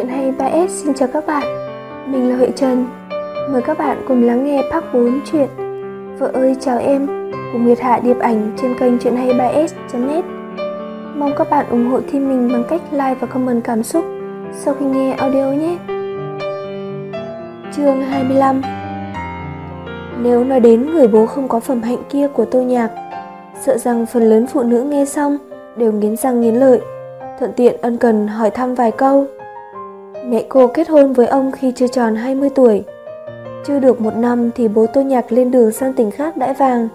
Chuyện hay 3S xin chào các bạn. Mình là Huệ Trần. Mời các bạn cùng lắng nghe part 4 chuyện Vợ ơi, chào em, của Nguyệt Hạ Điệp Ảnh trên kênh Chuyện hay 3S.net Mong các bạn ủng hộ team mình bằng cách like và comment cảm xúc sau khi nghe audio nhé. Chương 25 Nếu nói đến người bố không có phẩm hạnh kia của Tô Nhạc, Sợ rằng phần lớn phụ nữ nghe xong đều nghiến răng nghiến lợi, thuận tiện ân cần hỏi thăm vài câu. Mẹ cô kết hôn với ông khi chưa tròn 20 tuổi. Chưa được một năm thì bố tôi Nhạc lên đường sang tỉnh khác đãi vàng.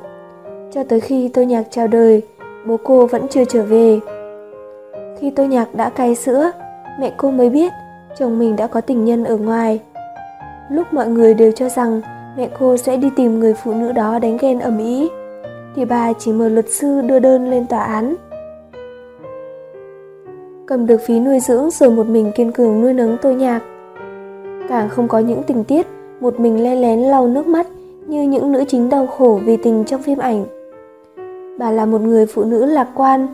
Cho tới khi tôi Nhạc chào đời, bố cô vẫn chưa trở về. Khi tôi Nhạc đã cai sữa, mẹ cô mới biết chồng mình đã có tình nhân ở ngoài. Lúc mọi người đều cho rằng mẹ cô sẽ đi tìm người phụ nữ đó đánh ghen ầm ĩ, thì bà chỉ mời luật sư đưa đơn lên tòa án cầm được phí nuôi dưỡng rồi một mình kiên cường nuôi nấng tôi nhạc. Càng không có những tình tiết một mình le lén lau nước mắt như những nữ chính đau khổ vì tình trong phim ảnh. Bà là một người phụ nữ lạc quan,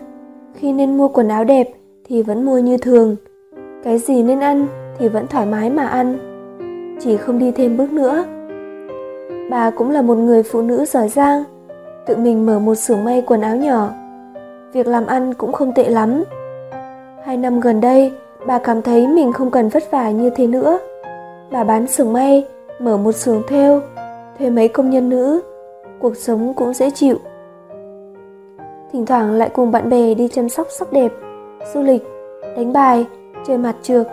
khi nên mua quần áo đẹp thì vẫn mua như thường, cái gì nên ăn thì vẫn thoải mái mà ăn, chỉ không đi thêm bước nữa. Bà cũng là một người phụ nữ giỏi giang, tự mình mở một xưởng may quần áo nhỏ. Việc làm ăn cũng không tệ lắm, Hai năm gần đây, bà cảm thấy mình không cần vất vả như thế nữa. Bà bán xưởng may, mở một xưởng thêu, thuê mấy công nhân nữ, cuộc sống cũng dễ chịu. Thỉnh thoảng lại cùng bạn bè đi chăm sóc sắc đẹp, du lịch, đánh bài, chơi mặt trượt.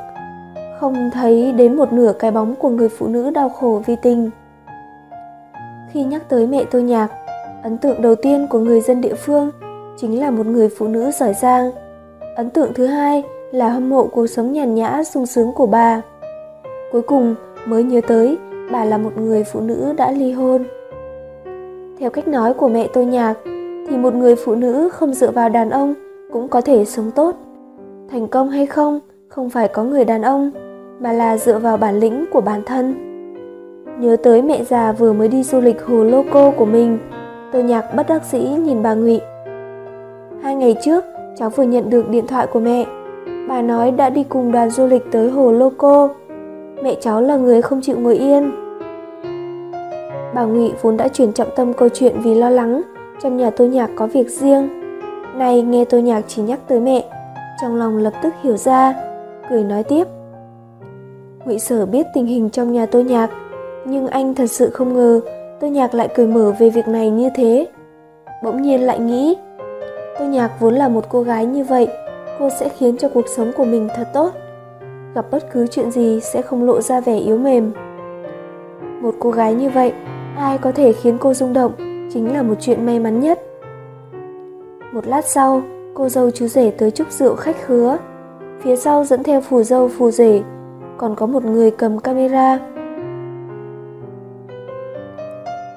Không thấy đến một nửa cái bóng của người phụ nữ đau khổ vì tình. Khi nhắc tới mẹ tôi nhạc, ấn tượng đầu tiên của người dân địa phương chính là một người phụ nữ giỏi giang, Ấn tượng thứ hai là hâm mộ cuộc sống nhàn nhã sung sướng của bà. Cuối cùng mới nhớ tới bà là một người phụ nữ đã ly hôn. Theo cách nói của mẹ tôi nhạc, thì một người phụ nữ không dựa vào đàn ông cũng có thể sống tốt. Thành công hay không không phải có người đàn ông, mà là dựa vào bản lĩnh của bản thân. Nhớ tới mẹ già vừa mới đi du lịch hồ lô cô của mình, tôi nhạc bất đắc dĩ nhìn bà Ngụy. Hai ngày trước, cháu vừa nhận được điện thoại của mẹ. Bà nói đã đi cùng đoàn du lịch tới hồ Loco. Mẹ cháu là người không chịu ngồi yên. Bà Ngụy vốn đã chuyển trọng tâm câu chuyện vì lo lắng trong nhà tôi nhạc có việc riêng. Nay nghe tôi nhạc chỉ nhắc tới mẹ, trong lòng lập tức hiểu ra, cười nói tiếp. Ngụy Sở biết tình hình trong nhà tôi nhạc, nhưng anh thật sự không ngờ tôi nhạc lại cười mở về việc này như thế. Bỗng nhiên lại nghĩ, Tô Nhạc vốn là một cô gái như vậy, cô sẽ khiến cho cuộc sống của mình thật tốt. Gặp bất cứ chuyện gì sẽ không lộ ra vẻ yếu mềm. Một cô gái như vậy, ai có thể khiến cô rung động chính là một chuyện may mắn nhất. Một lát sau, cô dâu chú rể tới chúc rượu khách hứa. Phía sau dẫn theo phù dâu phù rể, còn có một người cầm camera.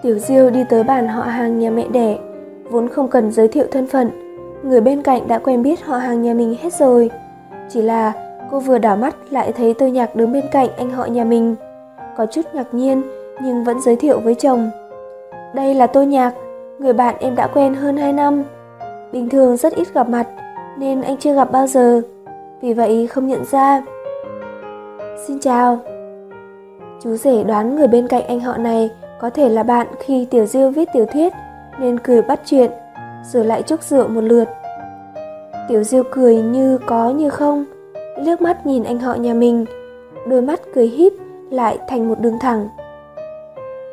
Tiểu Diêu đi tới bàn họ hàng nhà mẹ đẻ, vốn không cần giới thiệu thân phận, người bên cạnh đã quen biết họ hàng nhà mình hết rồi. Chỉ là cô vừa đảo mắt lại thấy tôi nhạc đứng bên cạnh anh họ nhà mình. Có chút ngạc nhiên nhưng vẫn giới thiệu với chồng. Đây là tôi nhạc, người bạn em đã quen hơn 2 năm. Bình thường rất ít gặp mặt nên anh chưa gặp bao giờ, vì vậy không nhận ra. Xin chào. Chú rể đoán người bên cạnh anh họ này có thể là bạn khi Tiểu Diêu viết tiểu thuyết nên cười bắt chuyện rồi lại chúc rượu một lượt. Tiểu Diêu cười như có như không, liếc mắt nhìn anh họ nhà mình, đôi mắt cười híp lại thành một đường thẳng.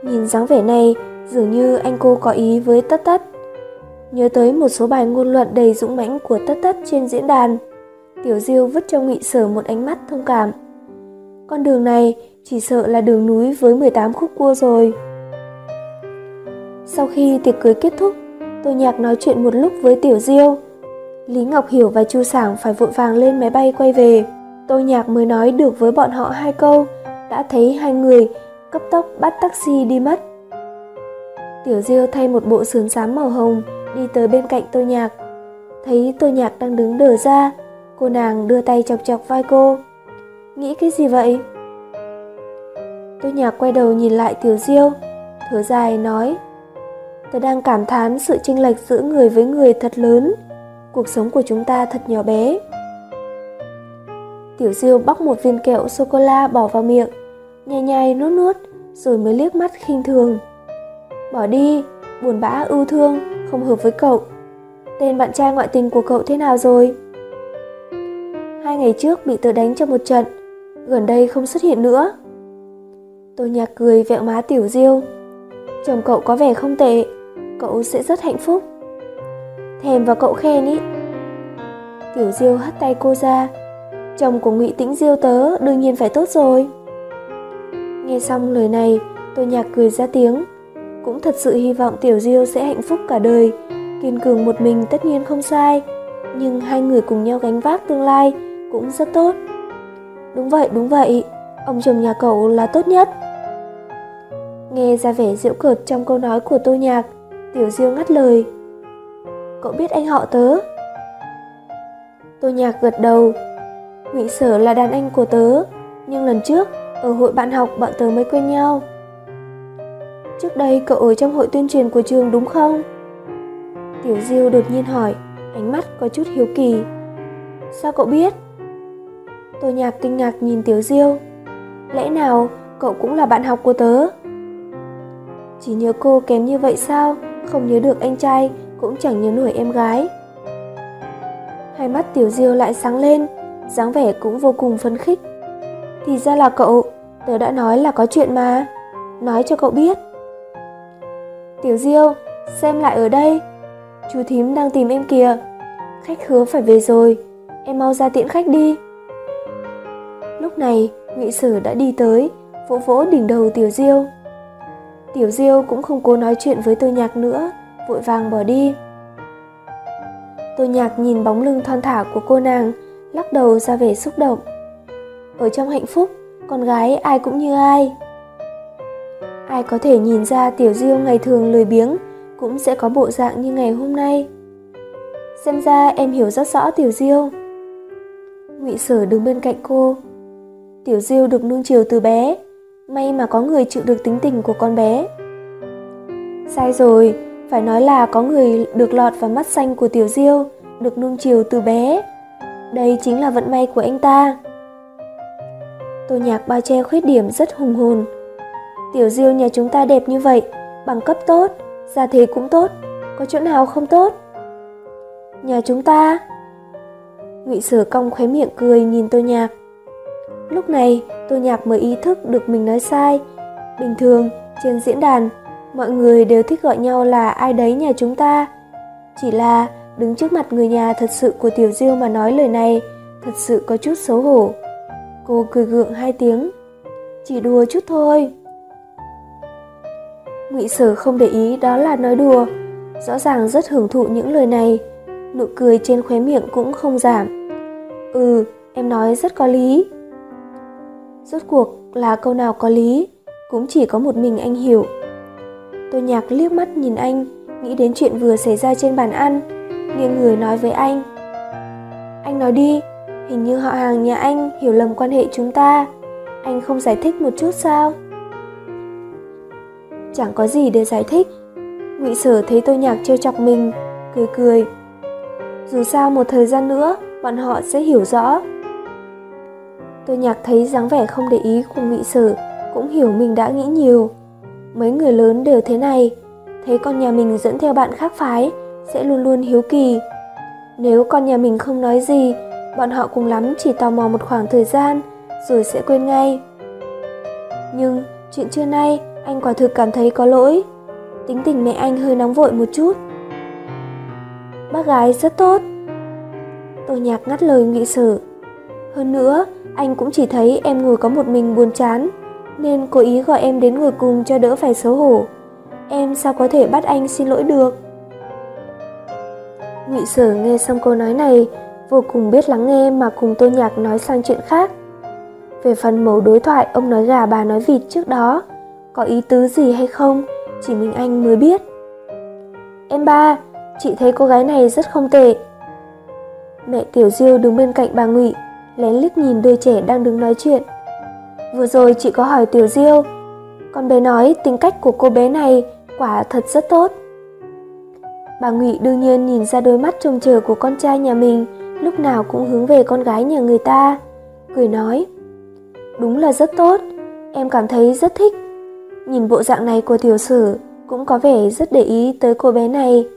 Nhìn dáng vẻ này, dường như anh cô có ý với Tất Tất. Nhớ tới một số bài ngôn luận đầy dũng mãnh của Tất Tất trên diễn đàn, Tiểu Diêu vứt cho Ngụy Sở một ánh mắt thông cảm. Con đường này chỉ sợ là đường núi với 18 khúc cua rồi. Sau khi tiệc cưới kết thúc, Tôi Nhạc nói chuyện một lúc với Tiểu Diêu. Lý Ngọc Hiểu và Chu Sảng phải vội vàng lên máy bay quay về. Tôi Nhạc mới nói được với bọn họ hai câu, đã thấy hai người cấp tốc bắt taxi đi mất. Tiểu Diêu thay một bộ sườn xám màu hồng đi tới bên cạnh tôi Nhạc. Thấy tôi Nhạc đang đứng đờ ra, cô nàng đưa tay chọc chọc vai cô. Nghĩ cái gì vậy? Tôi Nhạc quay đầu nhìn lại Tiểu Diêu, thở dài nói Tôi đang cảm thán sự chênh lệch giữa người với người thật lớn. Cuộc sống của chúng ta thật nhỏ bé. Tiểu Diêu bóc một viên kẹo sô-cô-la bỏ vào miệng, nhai nhai nuốt nuốt, rồi mới liếc mắt khinh thường. Bỏ đi, buồn bã ưu thương, không hợp với cậu. Tên bạn trai ngoại tình của cậu thế nào rồi? Hai ngày trước bị tớ đánh cho một trận, gần đây không xuất hiện nữa. tôi nhạc cười vẹo má Tiểu Diêu. Chồng cậu có vẻ không tệ, cậu sẽ rất hạnh phúc. Thèm vào cậu khen ý. Tiểu Diêu hất tay cô ra. Chồng của Ngụy Tĩnh Diêu tớ đương nhiên phải tốt rồi. Nghe xong lời này, tôi Nhạc cười ra tiếng. Cũng thật sự hy vọng Tiểu Diêu sẽ hạnh phúc cả đời. Kiên cường một mình tất nhiên không sai, nhưng hai người cùng nhau gánh vác tương lai cũng rất tốt. Đúng vậy, đúng vậy, ông chồng nhà cậu là tốt nhất. Nghe ra vẻ diễu cợt trong câu nói của Tô Nhạc, Tiểu Diêu ngắt lời. Cậu biết anh họ tớ? Tô Nhạc gật đầu. Ngụy Sở là đàn anh của tớ, nhưng lần trước ở hội bạn học bọn tớ mới quen nhau. Trước đây cậu ở trong hội tuyên truyền của trường đúng không? Tiểu Diêu đột nhiên hỏi, ánh mắt có chút hiếu kỳ. Sao cậu biết? Tô Nhạc kinh ngạc nhìn Tiểu Diêu. Lẽ nào cậu cũng là bạn học của tớ? Chỉ nhớ cô kém như vậy sao? Không nhớ được anh trai, cũng chẳng nhớ nổi em gái. Hai mắt Tiểu Diêu lại sáng lên, dáng vẻ cũng vô cùng phấn khích. Thì ra là cậu, tớ đã nói là có chuyện mà. Nói cho cậu biết. Tiểu Diêu, xem lại ở đây. Chú thím đang tìm em kìa. Khách hứa phải về rồi, em mau ra tiễn khách đi. Lúc này, Ngụy Sử đã đi tới, vỗ vỗ đỉnh đầu Tiểu Diêu. Tiểu Diêu cũng không cố nói chuyện với Tô Nhạc nữa, vội vàng bỏ đi. Tô Nhạc nhìn bóng lưng thon thả của cô nàng, lắc đầu ra vẻ xúc động. Ở trong hạnh phúc, con gái ai cũng như ai. Ai có thể nhìn ra Tiểu Diêu ngày thường lười biếng cũng sẽ có bộ dạng như ngày hôm nay. Xem ra em hiểu rất rõ Tiểu Diêu. Ngụy Sở đứng bên cạnh cô. Tiểu Diêu được nuông chiều từ bé, may mà có người chịu được tính tình của con bé. Sai rồi, phải nói là có người được lọt vào mắt xanh của Tiểu Diêu, được nuông chiều từ bé. Đây chính là vận may của anh ta. Tô nhạc bao che khuyết điểm rất hùng hồn. Tiểu Diêu nhà chúng ta đẹp như vậy, bằng cấp tốt, gia thế cũng tốt, có chỗ nào không tốt? Nhà chúng ta... Ngụy Sở cong khóe miệng cười nhìn Tô Nhạc. Lúc này, Tô Nhạc mới ý thức được mình nói sai. Bình thường, trên diễn đàn, mọi người đều thích gọi nhau là ai đấy nhà chúng ta. Chỉ là đứng trước mặt người nhà thật sự của Tiểu Diêu mà nói lời này, thật sự có chút xấu hổ. Cô cười gượng hai tiếng. Chỉ đùa chút thôi. Ngụy Sở không để ý đó là nói đùa, rõ ràng rất hưởng thụ những lời này, nụ cười trên khóe miệng cũng không giảm. Ừ, em nói rất có lý. Rốt cuộc là câu nào có lý, cũng chỉ có một mình anh hiểu. Tôi nhạc liếc mắt nhìn anh, nghĩ đến chuyện vừa xảy ra trên bàn ăn, nghiêng người nói với anh. Anh nói đi, hình như họ hàng nhà anh hiểu lầm quan hệ chúng ta. Anh không giải thích một chút sao? Chẳng có gì để giải thích. Ngụy Sở thấy tôi nhạc trêu chọc mình, cười cười. Dù sao một thời gian nữa, bọn họ sẽ hiểu rõ. Tôi nhạc thấy dáng vẻ không để ý của Ngụy Sở, cũng hiểu mình đã nghĩ nhiều. Mấy người lớn đều thế này, thấy con nhà mình dẫn theo bạn khác phái, sẽ luôn luôn hiếu kỳ. Nếu con nhà mình không nói gì, bọn họ cùng lắm chỉ tò mò một khoảng thời gian, rồi sẽ quên ngay. Nhưng chuyện trưa nay, anh quả thực cảm thấy có lỗi. Tính tình mẹ anh hơi nóng vội một chút. Bác gái rất tốt. Tô nhạc ngắt lời nghị sử. Hơn nữa, anh cũng chỉ thấy em ngồi có một mình buồn chán, nên cố ý gọi em đến ngồi cùng cho đỡ phải xấu hổ. Em sao có thể bắt anh xin lỗi được? Ngụy Sở nghe xong câu nói này, vô cùng biết lắng nghe mà cùng Tô Nhạc nói sang chuyện khác. Về phần mẫu đối thoại ông nói gà bà nói vịt trước đó, có ý tứ gì hay không, chỉ mình anh mới biết. Em ba, chị thấy cô gái này rất không tệ. Mẹ Tiểu Diêu đứng bên cạnh bà Ngụy, lén liếc nhìn đôi trẻ đang đứng nói chuyện. Vừa rồi chị có hỏi Tiểu Diêu, con bé nói tính cách của cô bé này quả thật rất tốt. Bà Ngụy đương nhiên nhìn ra đôi mắt trông chờ của con trai nhà mình lúc nào cũng hướng về con gái nhà người ta, cười nói Đúng là rất tốt, em cảm thấy rất thích. Nhìn bộ dạng này của tiểu sử cũng có vẻ rất để ý tới cô bé này.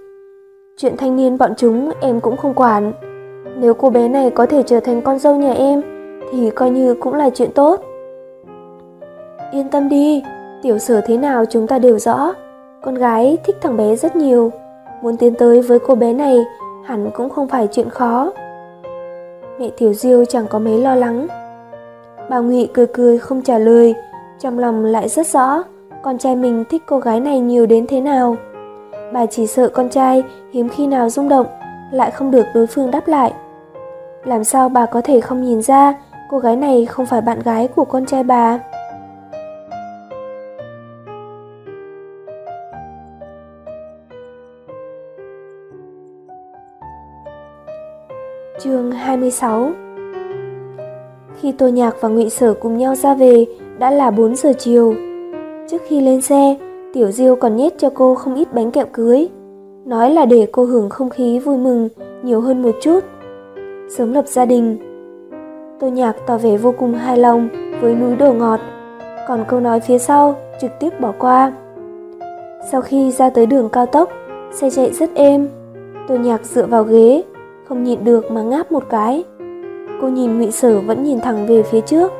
Chuyện thanh niên bọn chúng em cũng không quản. Nếu cô bé này có thể trở thành con dâu nhà em thì coi như cũng là chuyện tốt. Yên tâm đi, tiểu sử thế nào chúng ta đều rõ. Con gái thích thằng bé rất nhiều, muốn tiến tới với cô bé này hẳn cũng không phải chuyện khó. Mẹ Tiểu Diêu chẳng có mấy lo lắng. Bà Ngụy cười cười không trả lời, trong lòng lại rất rõ con trai mình thích cô gái này nhiều đến thế nào. Bà chỉ sợ con trai hiếm khi nào rung động, lại không được đối phương đáp lại. Làm sao bà có thể không nhìn ra cô gái này không phải bạn gái của con trai bà? Chương 26 Khi Tô Nhạc và Ngụy Sở cùng nhau ra về đã là 4 giờ chiều. Trước khi lên xe, Tiểu Diêu còn nhét cho cô không ít bánh kẹo cưới, nói là để cô hưởng không khí vui mừng nhiều hơn một chút. Sớm lập gia đình. Tô Nhạc tỏ vẻ vô cùng hài lòng với núi đồ ngọt, còn câu nói phía sau trực tiếp bỏ qua. Sau khi ra tới đường cao tốc, xe chạy rất êm. Tô Nhạc dựa vào ghế, không nhịn được mà ngáp một cái. Cô nhìn Ngụy Sở vẫn nhìn thẳng về phía trước,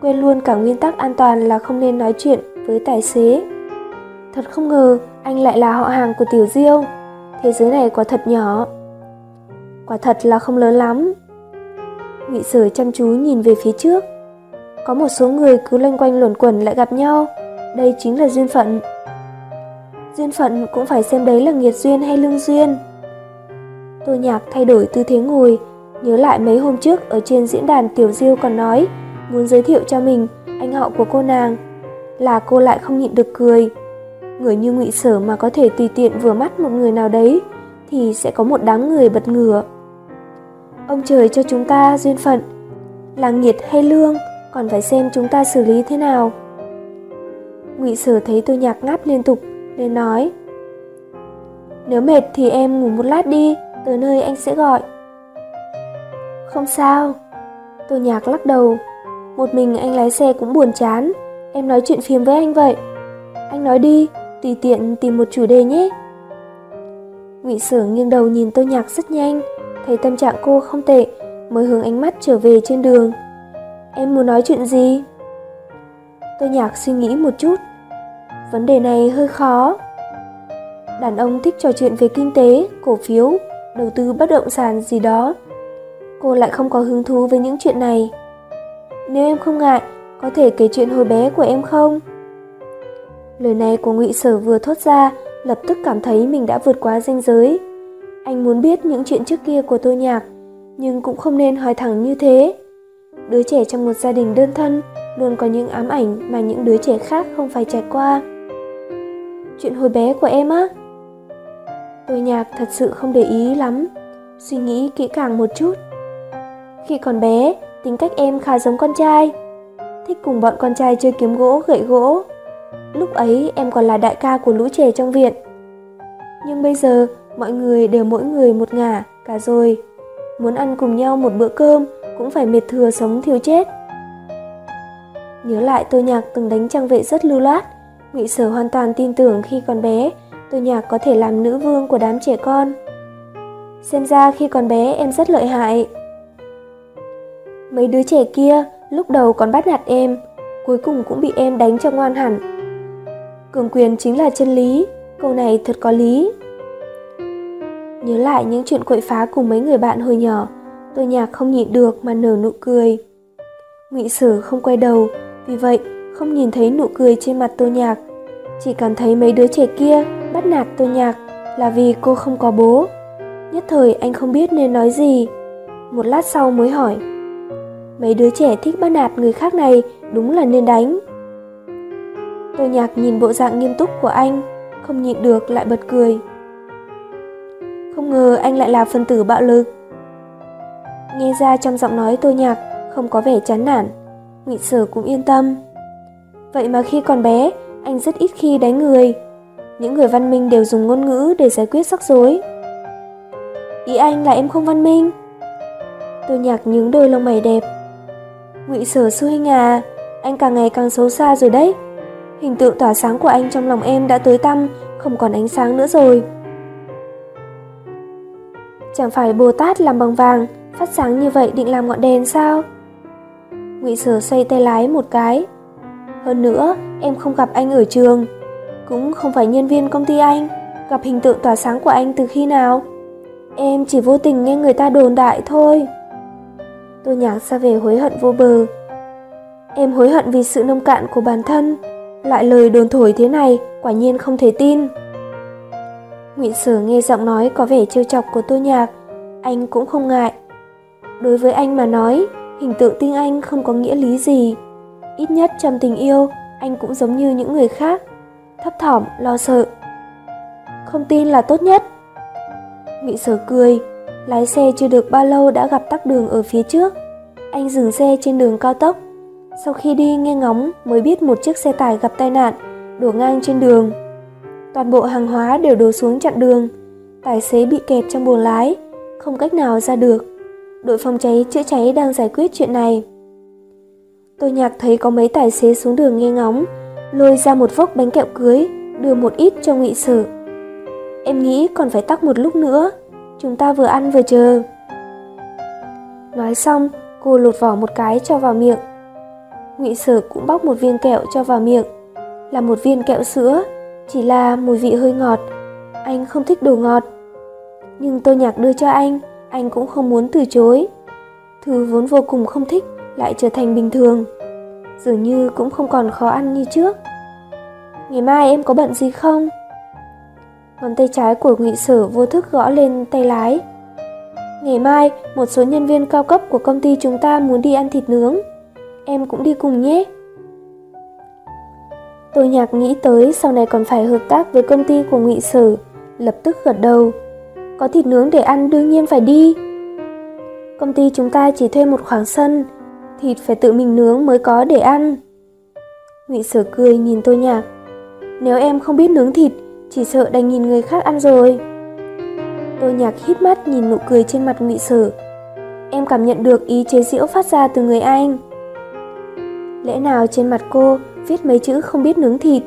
quên luôn cả nguyên tắc an toàn là không nên nói chuyện với tài xế. Thật không ngờ anh lại là họ hàng của Tiểu Diêu. Thế giới này quả thật nhỏ. Quả thật là không lớn lắm. Ngụy Sở chăm chú nhìn về phía trước. Có một số người cứ loanh quanh luẩn quẩn lại gặp nhau. Đây chính là duyên phận. Duyên phận cũng phải xem đấy là nghiệt duyên hay lương duyên. Tô Nhạc thay đổi tư thế ngồi, nhớ lại mấy hôm trước ở trên diễn đàn Tiểu Diêu còn nói muốn giới thiệu cho mình anh họ của cô nàng, là cô lại không nhịn được cười. Người như ngụy Sở mà có thể tùy tiện vừa mắt một người nào đấy thì sẽ có một đám người bật ngửa. Ông trời cho chúng ta duyên phận, là nghiệt hay lương còn phải xem chúng ta xử lý thế nào. Ngụy Sở thấy tôi Nhạc ngáp liên tục, nên nói: "Nếu mệt thì em ngủ một lát đi, tới nơi anh sẽ gọi. Không sao. tôi nhạc lắc đầu. Một mình anh lái xe cũng buồn chán. Em nói chuyện phiếm với anh vậy. Anh nói đi, tùy tiện tìm một chủ đề nhé. Ngụy Sở nghiêng đầu nhìn Tô Nhạc rất nhanh, thấy tâm trạng cô không tệ, mới hướng ánh mắt trở về trên đường. Em muốn nói chuyện gì? Tô Nhạc suy nghĩ một chút. Vấn đề này hơi khó. Đàn ông thích trò chuyện về kinh tế, cổ phiếu, đầu tư bất động sản gì đó. Cô lại không có hứng thú với những chuyện này. Nếu em không ngại, có thể kể chuyện hồi bé của em không? Lời này của Ngụy Sở vừa thốt ra, lập tức cảm thấy mình đã vượt quá ranh giới. Anh muốn biết những chuyện trước kia của Tô Nhạc, nhưng cũng không nên hỏi thẳng như thế. Đứa trẻ trong một gia đình đơn thân luôn có những ám ảnh mà những đứa trẻ khác không phải trải qua. Chuyện hồi bé của em á? Tôi nhạc thật sự không để ý lắm, suy nghĩ kỹ càng một chút. Khi còn bé, tính cách em khá giống con trai. Thích cùng bọn con trai chơi kiếm gỗ, gậy gỗ. Lúc ấy em còn là đại ca của lũ trẻ trong viện. Nhưng bây giờ, mọi người đều mỗi người một ngả, cả rồi. Muốn ăn cùng nhau một bữa cơm cũng phải mệt thừa sống thiếu chết. Nhớ lại tôi nhạc từng đánh trang vệ rất lưu loát, Ngụy Sở hoàn toàn tin tưởng khi còn bé tôi Nhạc có thể làm nữ vương của đám trẻ con. Xem ra khi còn bé em rất lợi hại. Mấy đứa trẻ kia lúc đầu còn bắt nạt em, cuối cùng cũng bị em đánh cho ngoan hẳn. Cường quyền chính là chân lý, câu này thật có lý. Nhớ lại những chuyện quậy phá cùng mấy người bạn hồi nhỏ, Tô Nhạc không nhịn được mà nở nụ cười. Ngụy Sử không quay đầu, vì vậy không nhìn thấy nụ cười trên mặt Tô Nhạc, chỉ cảm thấy mấy đứa trẻ kia bắt nạt Tô Nhạc là vì cô không có bố. Nhất thời anh không biết nên nói gì. Một lát sau mới hỏi. Mấy đứa trẻ thích bắt nạt người khác này đúng là nên đánh. Tôi Nhạc nhìn bộ dạng nghiêm túc của anh, không nhịn được lại bật cười. Không ngờ anh lại là phân tử bạo lực. Nghe ra trong giọng nói tôi Nhạc không có vẻ chán nản, Ngụy Sở cũng yên tâm. Vậy mà khi còn bé, anh rất ít khi đánh người, những người văn minh đều dùng ngôn ngữ để giải quyết rắc rối. Ý anh là em không văn minh? Tôi nhạc những đôi lông mày đẹp. Ngụy Sở sư huynh à, anh càng ngày càng xấu xa rồi đấy. Hình tượng tỏa sáng của anh trong lòng em đã tới tăm, không còn ánh sáng nữa rồi. Chẳng phải Bồ Tát làm bằng vàng, phát sáng như vậy định làm ngọn đèn sao? Ngụy Sở xoay tay lái một cái. Hơn nữa, em không gặp anh ở trường, cũng không phải nhân viên công ty anh, gặp hình tượng tỏa sáng của anh từ khi nào? Em chỉ vô tình nghe người ta đồn đại thôi. Tôi nhạc ra về hối hận vô bờ. Em hối hận vì sự nông cạn của bản thân, lại lời đồn thổi thế này, quả nhiên không thể tin. Ngụy Sở nghe giọng nói có vẻ trêu chọc của Tô Nhạc, anh cũng không ngại. Đối với anh mà nói, hình tượng tinh anh không có nghĩa lý gì. Ít nhất trong tình yêu, anh cũng giống như những người khác, thấp thỏm, lo sợ. Không tin là tốt nhất. Ngụy Sở cười, lái xe chưa được bao lâu đã gặp tắc đường ở phía trước. Anh dừng xe trên đường cao tốc. Sau khi đi nghe ngóng mới biết một chiếc xe tải gặp tai nạn, đổ ngang trên đường. Toàn bộ hàng hóa đều đổ xuống chặn đường. Tài xế bị kẹt trong buồng lái, không cách nào ra được. Đội phòng cháy chữa cháy đang giải quyết chuyện này. Tôi nhạc thấy có mấy tài xế xuống đường nghe ngóng, lôi ra một vốc bánh kẹo cưới, đưa một ít cho ngụy sở. Em nghĩ còn phải tắc một lúc nữa, chúng ta vừa ăn vừa chờ. Nói xong, cô lột vỏ một cái cho vào miệng. Ngụy Sở cũng bóc một viên kẹo cho vào miệng, là một viên kẹo sữa, chỉ là mùi vị hơi ngọt. Anh không thích đồ ngọt. Nhưng Tô Nhạc đưa cho anh, anh cũng không muốn từ chối. Thứ vốn vô cùng không thích lại trở thành bình thường. Dường như cũng không còn khó ăn như trước. Ngày mai em có bận gì không? Ngón tay trái của ngụy sở vô thức gõ lên tay lái. Ngày mai, một số nhân viên cao cấp của công ty chúng ta muốn đi ăn thịt nướng. Em cũng đi cùng nhé. Tôi nhạc nghĩ tới sau này còn phải hợp tác với công ty của ngụy sở, lập tức gật đầu. Có thịt nướng để ăn đương nhiên phải đi. Công ty chúng ta chỉ thuê một khoảng sân, thịt phải tự mình nướng mới có để ăn. Ngụy Sở cười nhìn Tô Nhạc. Nếu em không biết nướng thịt, chỉ sợ đành nhìn người khác ăn rồi. Tô Nhạc hít mắt nhìn nụ cười trên mặt Ngụy Sở. Em cảm nhận được ý chế giễu phát ra từ người anh. Lẽ nào trên mặt cô viết mấy chữ không biết nướng thịt?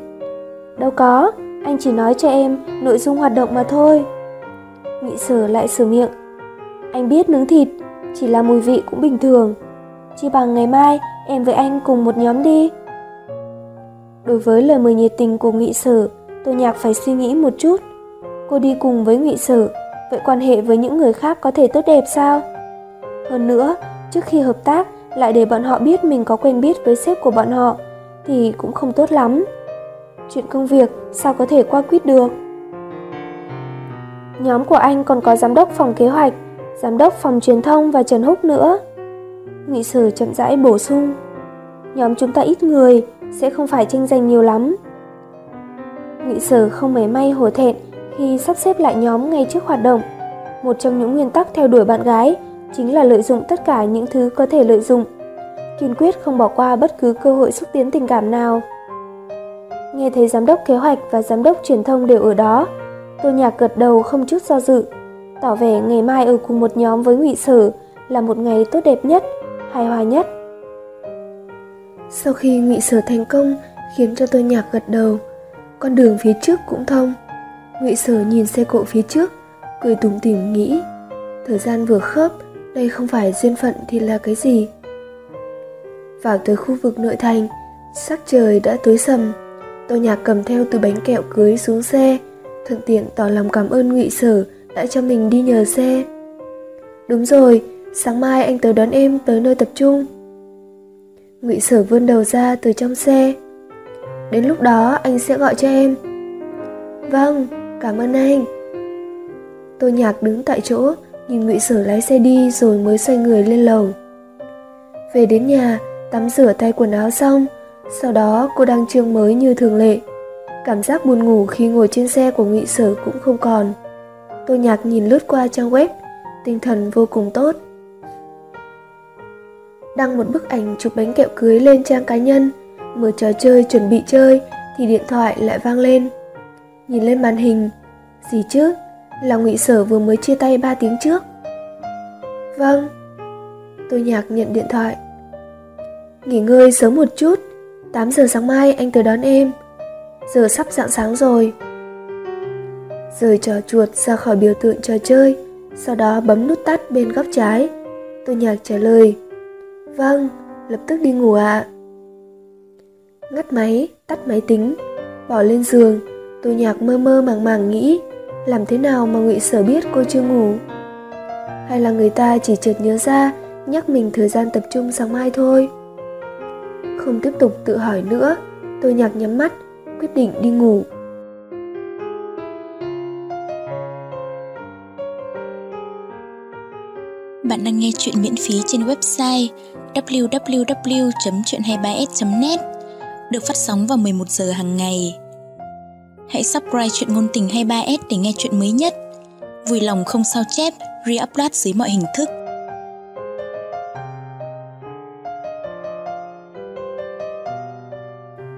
Đâu có, anh chỉ nói cho em nội dung hoạt động mà thôi. Ngụy Sở lại sửa miệng. Anh biết nướng thịt, chỉ là mùi vị cũng bình thường. Chỉ bằng ngày mai em với anh cùng một nhóm đi. Đối với lời mời nhiệt tình của Ngụy Sở, Tô Nhạc phải suy nghĩ một chút. Cô đi cùng với Ngụy Sở, vậy quan hệ với những người khác có thể tốt đẹp sao? Hơn nữa, trước khi hợp tác lại để bọn họ biết mình có quen biết với sếp của bọn họ thì cũng không tốt lắm. Chuyện công việc sao có thể qua quýt được? Nhóm của anh còn có giám đốc phòng kế hoạch, giám đốc phòng truyền thông và Trần Húc nữa. Nghị sử chậm rãi bổ sung. Nhóm chúng ta ít người, sẽ không phải tranh giành nhiều lắm. Nghị sử không mấy may hổ thẹn khi sắp xếp lại nhóm ngay trước hoạt động. Một trong những nguyên tắc theo đuổi bạn gái chính là lợi dụng tất cả những thứ có thể lợi dụng. Kiên quyết không bỏ qua bất cứ cơ hội xúc tiến tình cảm nào. Nghe thấy giám đốc kế hoạch và giám đốc truyền thông đều ở đó, Tô Nhạc gật đầu không chút do dự, tỏ vẻ ngày mai ở cùng một nhóm với Ngụy Sở là một ngày tốt đẹp nhất, hài hòa nhất. Sau khi Ngụy Sở thành công, khiến cho tôi Nhạc gật đầu, con đường phía trước cũng thông. Ngụy Sở nhìn xe cộ phía trước, cười tủm tỉm nghĩ, thời gian vừa khớp, đây không phải duyên phận thì là cái gì? Vào tới khu vực nội thành, sắc trời đã tối sầm, Tô Nhạc cầm theo từ bánh kẹo cưới xuống xe, thuận tiện tỏ lòng cảm ơn ngụy sở đã cho mình đi nhờ xe. Đúng rồi sáng mai anh tới đón em tới nơi tập trung. Ngụy sở vươn đầu ra từ trong xe. Đến lúc đó anh sẽ gọi cho em. Vâng cảm ơn anh. Tô nhạc đứng tại chỗ nhìn ngụy sở lái xe đi rồi mới xoay người lên lầu về đến nhà tắm rửa tay quần áo xong sau đó cô đăng chương mới như thường lệ Cảm giác buồn ngủ khi ngồi trên xe của ngụy sở cũng không còn. Tô Nhạc nhìn lướt qua trang web, tinh thần vô cùng tốt. Đăng một bức ảnh chụp bánh kẹo cưới lên trang cá nhân, mở trò chơi chuẩn bị chơi thì điện thoại lại vang lên. Nhìn lên màn hình, gì chứ, là ngụy sở vừa mới chia tay 3 tiếng trước. Vâng, tôi Nhạc nhận điện thoại. Nghỉ ngơi sớm một chút 8 giờ sáng mai anh tới đón em Giờ sắp dạng sáng rồi Rời trò chuột ra khỏi biểu tượng trò chơi Sau đó bấm nút tắt bên góc trái Tôi nhạc trả lời Vâng, lập tức đi ngủ ạ à. Ngắt máy, tắt máy tính Bỏ lên giường Tôi nhạc mơ mơ màng màng nghĩ làm thế nào mà ngụy Sở biết cô chưa ngủ? Hay là người ta chỉ chợt nhớ ra, Nhắc mình thời gian tập trung sáng mai thôi? Không tiếp tục tự hỏi nữa, Tôi nhạc nhắm mắt, Quyết định đi ngủ. Bạn đang nghe chuyện miễn phí trên website www.chuyện23s.net được phát sóng vào 11 giờ hàng ngày. Hãy subscribe chuyện ngôn tình 23s để nghe chuyện mới nhất. Vui lòng không sao chép, re-upload dưới mọi hình thức.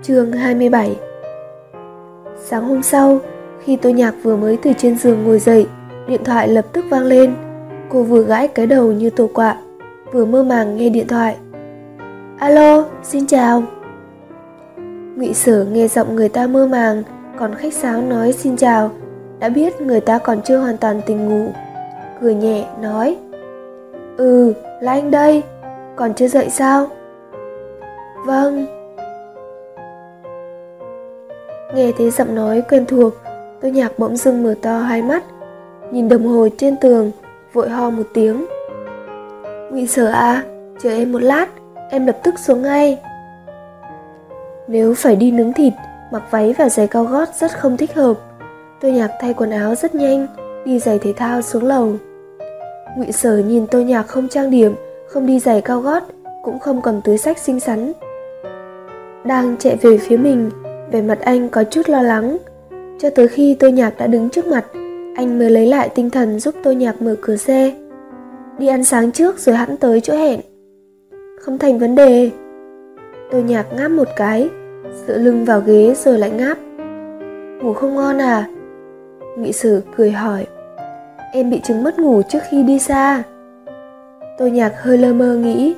Chương 27 Sáng hôm sau, khi tôi nhạc vừa mới từ trên giường ngồi dậy, điện thoại lập tức vang lên. Cô vừa gãi cái đầu như tổ quạ, vừa mơ màng nghe điện thoại. Alo, xin chào. Ngụy Sở nghe giọng người ta mơ màng, còn khách sáo nói xin chào, đã biết người ta còn chưa hoàn toàn tỉnh ngủ. Cười nhẹ nói: "Ừ, là anh đây, còn chưa dậy sao?" "Vâng." Nghe thấy giọng nói quen thuộc, tôi nhạc bỗng dưng mở to hai mắt, nhìn đồng hồ trên tường, vội ho một tiếng. Ngụy Sở à, chờ em một lát, em lập tức xuống ngay. Nếu phải đi nướng thịt, mặc váy và giày cao gót rất không thích hợp. Tôi nhạc thay quần áo rất nhanh, đi giày thể thao xuống lầu. Ngụy Sở nhìn tôi nhạc không trang điểm, không đi giày cao gót, cũng không cầm túi sách xinh xắn. Đang chạy về phía mình, vẻ mặt anh có chút lo lắng. Cho tới khi tôi nhạc đã đứng trước mặt, anh mới lấy lại tinh thần giúp tôi nhạc mở cửa xe. Đi ăn sáng trước rồi hẵng tới chỗ hẹn. Không thành vấn đề. Tôi nhạc ngáp một cái, dựa lưng vào ghế rồi lại ngáp. Ngủ không ngon à? Nghị sử cười hỏi. Em bị chứng mất ngủ trước khi đi xa. Tôi nhạc hơi lơ mơ nghĩ.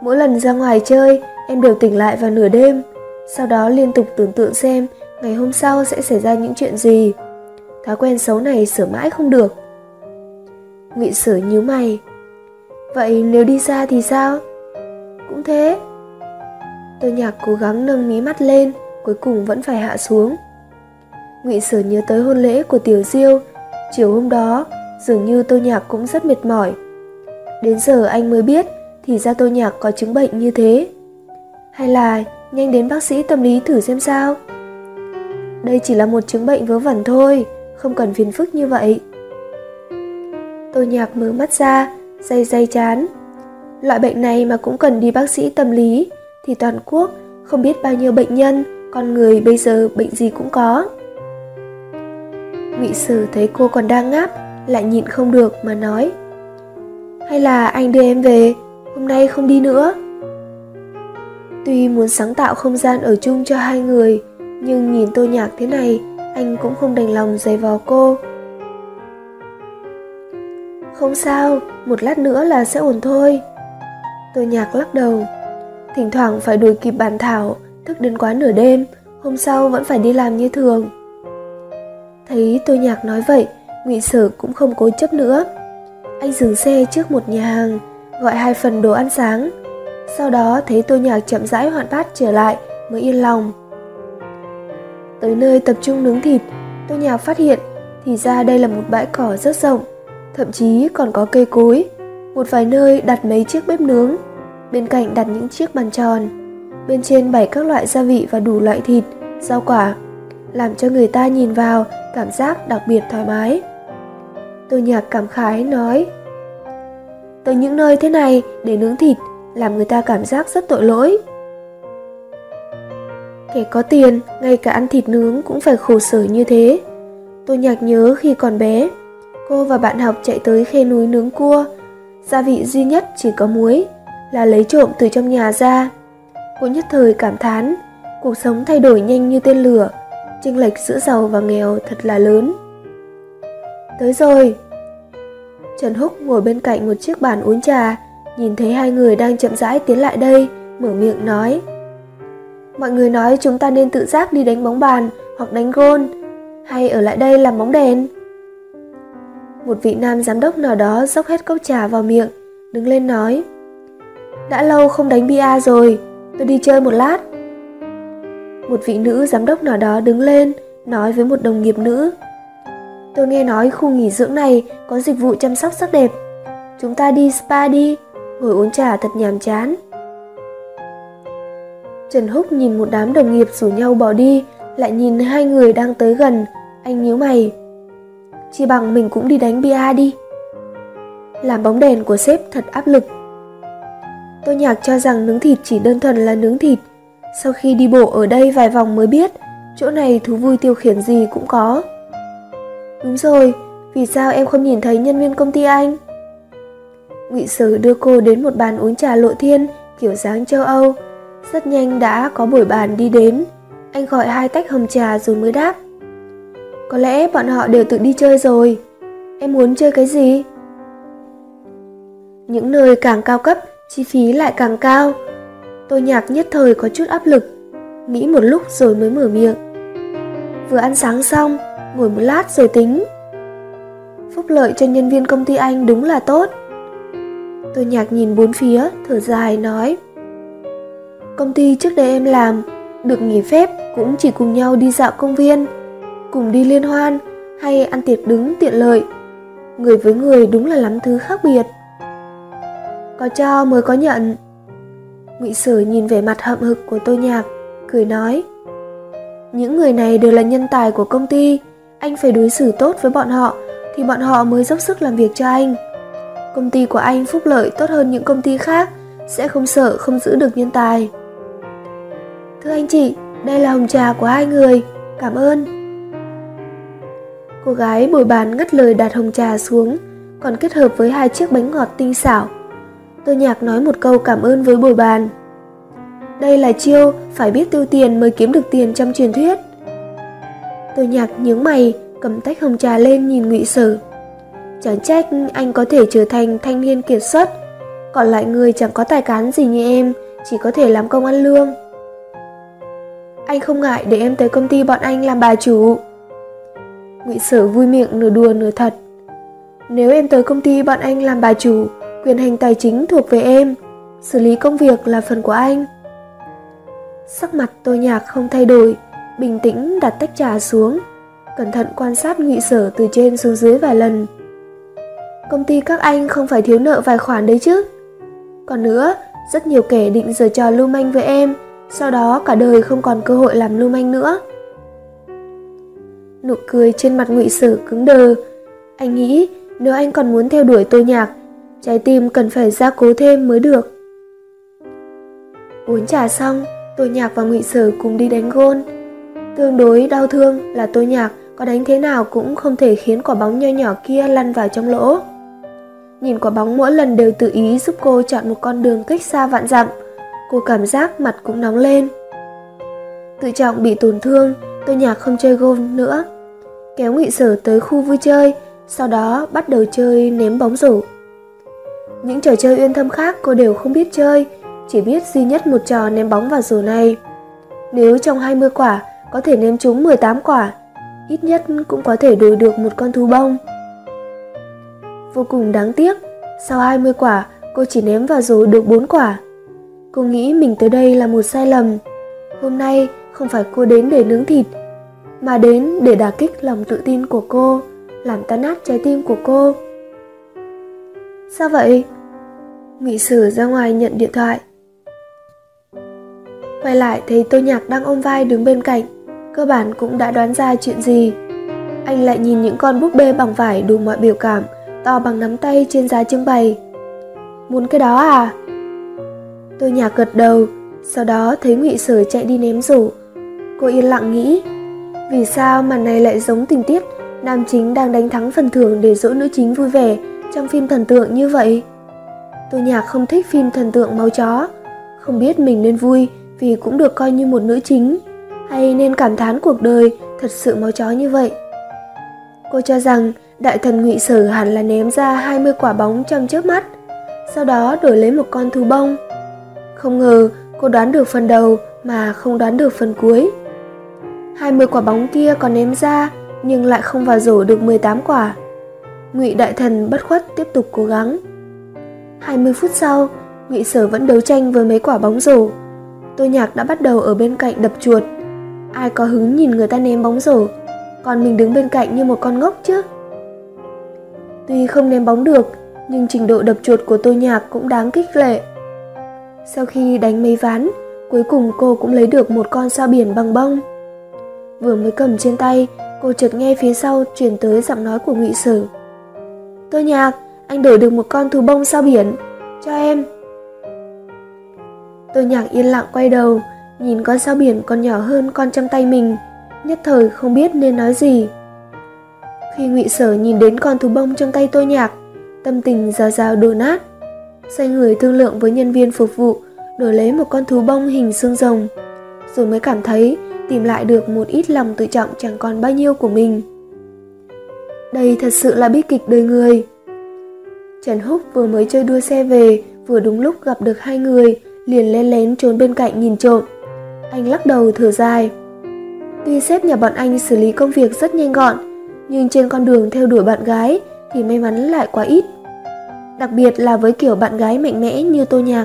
Mỗi lần ra ngoài chơi, em đều tỉnh lại vào nửa đêm. Sau đó liên tục tưởng tượng xem ngày hôm sau sẽ xảy ra những chuyện gì. Thói quen xấu này sửa mãi không được. Ngụy Sử nhíu mày. Vậy nếu đi xa thì sao? Cũng thế. Tôi nhạc cố gắng nâng mí mắt lên, cuối cùng vẫn phải hạ xuống. Ngụy Sở nhớ tới hôn lễ của Tiểu Diêu, chiều hôm đó, dường như Tô Nhạc cũng rất mệt mỏi. Đến giờ anh mới biết thì ra Tô Nhạc có chứng bệnh như thế. Hay là nhanh đến bác sĩ tâm lý thử xem sao? Đây chỉ là một chứng bệnh vớ vẩn thôi, không cần phiền phức như vậy. Tô Nhạc mở mắt ra, day day chán. Loại bệnh này mà cũng cần đi bác sĩ tâm lý thì toàn quốc không biết bao nhiêu bệnh nhân, con người bây giờ bệnh gì cũng có. Ngụy Sử thấy cô còn đang ngáp, lại nhịn không được mà nói. Hay là anh đưa em về, hôm nay không đi nữa. Tuy muốn sáng tạo không gian ở chung cho hai người, nhưng nhìn tô nhạc thế này, anh cũng không đành lòng giày vò cô. Không sao, một lát nữa là sẽ ổn thôi. Tô nhạc lắc đầu. Thỉnh thoảng phải đuổi kịp bàn thảo, thức đến quá nửa đêm, hôm sau vẫn phải đi làm như thường. Thấy tôi Nhạc nói vậy, Ngụy Sở cũng không cố chấp nữa. Anh dừng xe trước một nhà hàng, gọi hai phần đồ ăn sáng. Sau đó thấy tôi Nhạc chậm rãi hoạn bát trở lại mới yên lòng. Tới nơi tập trung nướng thịt, tôi Nhạc phát hiện thì ra đây là một bãi cỏ rất rộng, thậm chí còn có cây cối. Một vài nơi đặt mấy chiếc bếp nướng, bên cạnh đặt những chiếc bàn tròn. Bên trên bày các loại gia vị và đủ loại thịt, rau quả, làm cho người ta nhìn vào cảm giác đặc biệt thoải mái. Tôi nhạc cảm khái nói Tới những nơi thế này để nướng thịt làm người ta cảm giác rất tội lỗi. Kẻ có tiền, ngay cả ăn thịt nướng cũng phải khổ sở như thế. Tôi nhạc nhớ khi còn bé, cô và bạn học chạy tới khe núi nướng cua. Gia vị duy nhất chỉ có muối, là lấy trộm từ trong nhà ra. Cô nhất thời cảm thán, cuộc sống thay đổi nhanh như tên lửa, chênh lệch giữa giàu và nghèo thật là lớn. Tới rồi. Trần Húc ngồi bên cạnh một chiếc bàn uống trà, nhìn thấy hai người đang chậm rãi tiến lại đây, mở miệng nói. Mọi người nói chúng ta nên tự giác đi đánh bóng bàn hoặc đánh gôn, hay ở lại đây làm bóng đèn. Một vị nam giám đốc nào đó dốc hết cốc trà vào miệng, đứng lên nói. Đã lâu không đánh bia rồi, tôi đi chơi một lát. Một vị nữ giám đốc nào đó đứng lên, nói với một đồng nghiệp nữ. Tôi nghe nói khu nghỉ dưỡng này có dịch vụ chăm sóc sắc đẹp. Chúng ta đi spa đi, ngồi uống trà thật nhàm chán. Trần Húc nhìn một đám đồng nghiệp rủ nhau bỏ đi, lại nhìn hai người đang tới gần, anh nhíu mày. chi bằng mình cũng đi đánh bia đi. Làm bóng đèn của sếp thật áp lực. Tôi nhạc cho rằng nướng thịt chỉ đơn thuần là nướng thịt. Sau khi đi bộ ở đây vài vòng mới biết, chỗ này thú vui tiêu khiển gì cũng có. Đúng rồi, vì sao em không nhìn thấy nhân viên công ty anh? Ngụy Sử đưa cô đến một bàn uống trà lộ thiên kiểu dáng châu Âu. Rất nhanh đã có buổi bàn đi đến. Anh gọi hai tách hồng trà rồi mới đáp. Có lẽ bọn họ đều tự đi chơi rồi. Em muốn chơi cái gì? Những nơi càng cao cấp, chi phí lại càng cao. Tôi nhạc nhất thời có chút áp lực, nghĩ một lúc rồi mới mở miệng. Vừa ăn sáng xong, ngồi một lát rồi tính. Phúc lợi cho nhân viên công ty anh đúng là tốt. Tôi nhạc nhìn bốn phía, thở dài nói. Công ty trước đây em làm, được nghỉ phép cũng chỉ cùng nhau đi dạo công viên, cùng đi liên hoan hay ăn tiệc đứng tiện lợi. Người với người đúng là lắm thứ khác biệt. Có cho mới có nhận. Ngụy Sử nhìn vẻ mặt hậm hực của Tô Nhạc, cười nói: "Những người này đều là nhân tài của công ty, anh phải đối xử tốt với bọn họ thì bọn họ mới dốc sức làm việc cho anh." Công ty của anh phúc lợi tốt hơn những công ty khác, sẽ không sợ không giữ được nhân tài. Thưa anh chị, đây là hồng trà của hai người, cảm ơn. Cô gái bồi bàn ngắt lời đặt hồng trà xuống, còn kết hợp với hai chiếc bánh ngọt tinh xảo. Tô nhạc nói một câu cảm ơn với bồi bàn. Đây là chiêu phải biết tiêu tiền mới kiếm được tiền trong truyền thuyết. Tô nhạc nhướng mày, cầm tách hồng trà lên nhìn ngụy sử. Chẳng trách anh có thể trở thành thanh niên kiệt xuất. Còn lại người chẳng có tài cán gì như em Chỉ có thể làm công ăn lương. Anh không ngại để em tới công ty bọn anh làm bà chủ. Ngụy Sở vui miệng nửa đùa nửa thật. Nếu em tới công ty bọn anh làm bà chủ Quyền hành tài chính thuộc về em Xử lý công việc là phần của anh Sắc mặt tôi nhạc không thay đổi Bình tĩnh đặt tách trà xuống Cẩn thận quan sát ngụy sở từ trên xuống dưới vài lần Công ty các anh không phải thiếu nợ vài khoản đấy chứ. Còn nữa, rất nhiều kẻ định giở trò lưu manh với em, sau đó cả đời không còn cơ hội làm lưu manh nữa. Nụ cười trên mặt ngụy sử cứng đờ. Anh nghĩ nếu anh còn muốn theo đuổi tôi nhạc, trái tim cần phải gia cố thêm mới được. Uống trà xong, tô nhạc và ngụy sở cùng đi đánh gôn. Tương đối đau thương là tô nhạc có đánh thế nào cũng không thể khiến quả bóng nho nhỏ kia lăn vào trong lỗ. Nhìn quả bóng mỗi lần đều tự ý giúp cô chọn một con đường cách xa vạn dặm. Cô cảm giác mặt cũng nóng lên. Tự trọng bị tổn thương, tôi nhạc không chơi golf nữa. Kéo ngụy sở tới khu vui chơi, sau đó bắt đầu chơi ném bóng rổ. Những trò chơi uyên thâm khác cô đều không biết chơi, chỉ biết duy nhất một trò ném bóng vào rổ này. Nếu trong 20 quả có thể ném trúng 18 quả, ít nhất cũng có thể đổi được một con thú bông. Vô cùng đáng tiếc, sau 20 quả, cô chỉ ném vào rổ được 4 quả. Cô nghĩ mình tới đây là một sai lầm. Hôm nay không phải cô đến để nướng thịt, mà đến để đả kích lòng tự tin của cô, làm tan nát trái tim của cô. Sao vậy? Ngụy Sử ra ngoài nhận điện thoại. Quay lại thấy Tô Nhạc đang ôm vai đứng bên cạnh, cơ bản cũng đã đoán ra chuyện gì. Anh lại nhìn những con búp bê bằng vải đủ mọi biểu cảm, to bằng nắm tay trên giá trưng bày. Muốn cái đó à? Tôi nhạc gật đầu, sau đó thấy ngụy Sở chạy đi ném rổ. Cô yên lặng nghĩ, vì sao màn này lại giống tình tiết nam chính đang đánh thắng phần thưởng để dỗ nữ chính vui vẻ trong phim thần tượng như vậy? Tôi nhạc không thích phim thần tượng máu chó, không biết mình nên vui vì cũng được coi như một nữ chính, hay nên cảm thán cuộc đời thật sự máu chó như vậy. Cô cho rằng đại thần ngụy sử hẳn là ném ra 20 quả bóng trong trước mắt, sau đó đổi lấy một con thú bông. Không ngờ Cô đoán được phần đầu mà không đoán được phần cuối. 20 quả bóng kia còn ném ra nhưng lại không vào rổ được 18 quả. Ngụy Đại Thần bất khuất tiếp tục cố gắng. 20 phút sau, Ngụy Sở vẫn đấu tranh với mấy quả bóng rổ. Tô Nhạc đã bắt đầu ở bên cạnh đập chuột. Ai có hứng nhìn người ta ném bóng rổ, còn mình đứng bên cạnh như một con ngốc chứ. Tuy không ném bóng được, nhưng trình độ đập chuột của Tô Nhạc cũng đáng khích lệ. Sau khi đánh mấy ván, cuối cùng cô cũng lấy được một con sao biển bằng bông. Vừa mới cầm trên tay, cô chợt nghe phía sau truyền tới giọng nói của Ngụy Sở. Tô Nhạc, anh đổi được một con thú bông sao biển, cho em. Tô Nhạc yên lặng quay đầu, nhìn con sao biển còn nhỏ hơn con trong tay mình, nhất thời không biết nên nói gì. Khi Ngụy Sở nhìn đến con thú bông trong tay Tô Nhạc, tâm tình rào rào đổ nát. Xoay người thương lượng với nhân viên phục vụ, đổi lấy một con thú bông hình xương rồng, rồi mới cảm thấy tìm lại được một ít lòng tự trọng chẳng còn bao nhiêu của mình. Đây thật sự là bi kịch đời người. Trần Húc vừa mới chơi đua xe về, vừa đúng lúc gặp được hai người, liền lén lén trốn bên cạnh nhìn trộm. Anh lắc đầu thở dài. Tuy sếp nhà bọn anh xử lý công việc rất nhanh gọn, nhưng trên con đường theo đuổi bạn gái thì may mắn lại quá ít. Đặc biệt là với kiểu bạn gái mạnh mẽ như Tô Nhạc.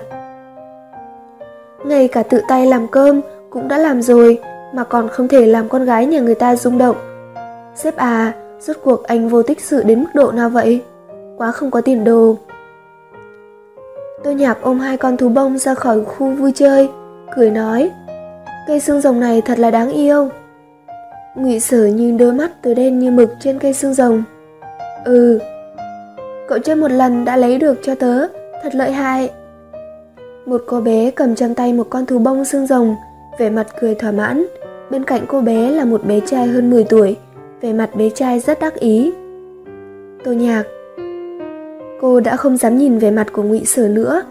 Ngay cả tự tay làm cơm cũng đã làm rồi mà còn không thể làm con gái nhà người ta rung động. Sếp à, rốt cuộc anh vô tích sự đến mức độ nào vậy? Quá không có tiền đồ. Tôi nhạp ôm hai con thú bông ra khỏi khu vui chơi, cười nói, cây xương rồng này thật là đáng yêu. Ngụy Sở nhìn đôi mắt tối đen như mực trên cây xương rồng. Ừ, cậu chơi một lần đã lấy được cho tớ, thật lợi hại. Một cô bé cầm trong tay một con thú bông xương rồng, vẻ mặt cười thỏa mãn. Bên cạnh cô bé là một bé trai hơn 10 tuổi, vẻ mặt bé trai rất đắc ý. Tô Nhạc Cô đã không dám nhìn về mặt của Ngụy Sở nữa.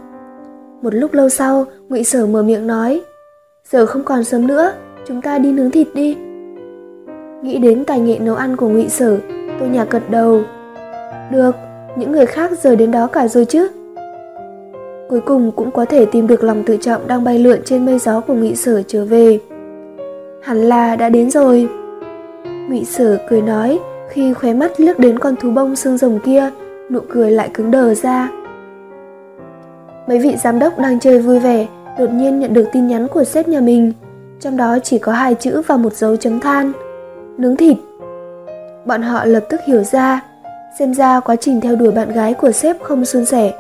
Một lúc lâu sau, Ngụy Sở mở miệng nói: "Giờ không còn sớm nữa, chúng ta đi nướng thịt đi." Nghĩ đến tài nghệ nấu ăn của Ngụy Sở, Tô Nhạc gật đầu. "Được, những người khác giờ đến đó cả rồi chứ?" Cuối cùng cũng có thể tìm được lòng tự trọng đang bay lượn trên mây gió của Ngụy Sở trở về. Hẳn là đã đến rồi. Ngụy Sở cười nói khi khóe mắt lướt đến con thú bông xương rồng kia nụ cười lại cứng đờ ra. Mấy vị giám đốc đang chơi vui vẻ, đột nhiên nhận được tin nhắn của sếp nhà mình, trong đó chỉ có hai chữ và một dấu chấm than. Nướng thịt. Bọn họ lập tức hiểu ra, xem ra quá trình theo đuổi bạn gái của sếp không suôn sẻ.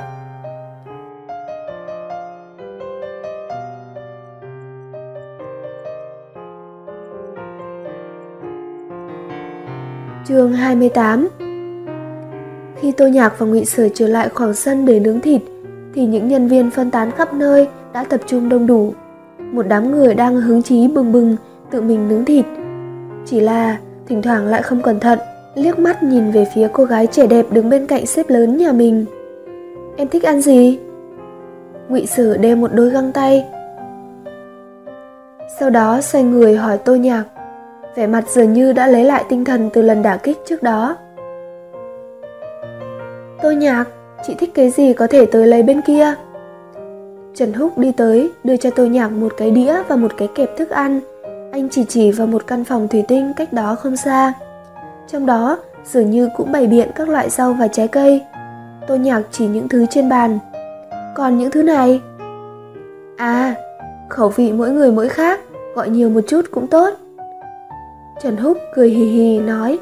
Chương 28 khi Tô Nhạc và Ngụy Sở trở lại khoảng sân để nướng thịt, thì những nhân viên phân tán khắp nơi đã tập trung đông đủ. Một đám người đang hứng chí bừng bừng tự mình nướng thịt. Chỉ là thỉnh thoảng lại không cẩn thận, liếc mắt nhìn về phía cô gái trẻ đẹp đứng bên cạnh xếp lớn nhà mình. Em thích ăn gì? Ngụy Sở đeo một đôi găng tay. Sau đó xoay người hỏi Tô Nhạc, vẻ mặt dường như đã lấy lại tinh thần từ lần đả kích trước đó. tôi Nhạc, chị thích cái gì có thể tới lấy bên kia. Trần Húc đi tới, đưa cho tôi Nhạc một cái đĩa và một cái kẹp thức ăn. Anh chỉ chỉ vào một căn phòng thủy tinh cách đó không xa. Trong đó, dường như cũng bày biện các loại rau và trái cây. tôi Nhạc chỉ những thứ trên bàn. Còn những thứ này? À, khẩu vị mỗi người mỗi khác, gọi nhiều một chút cũng tốt. Trần Húc cười hì hì nói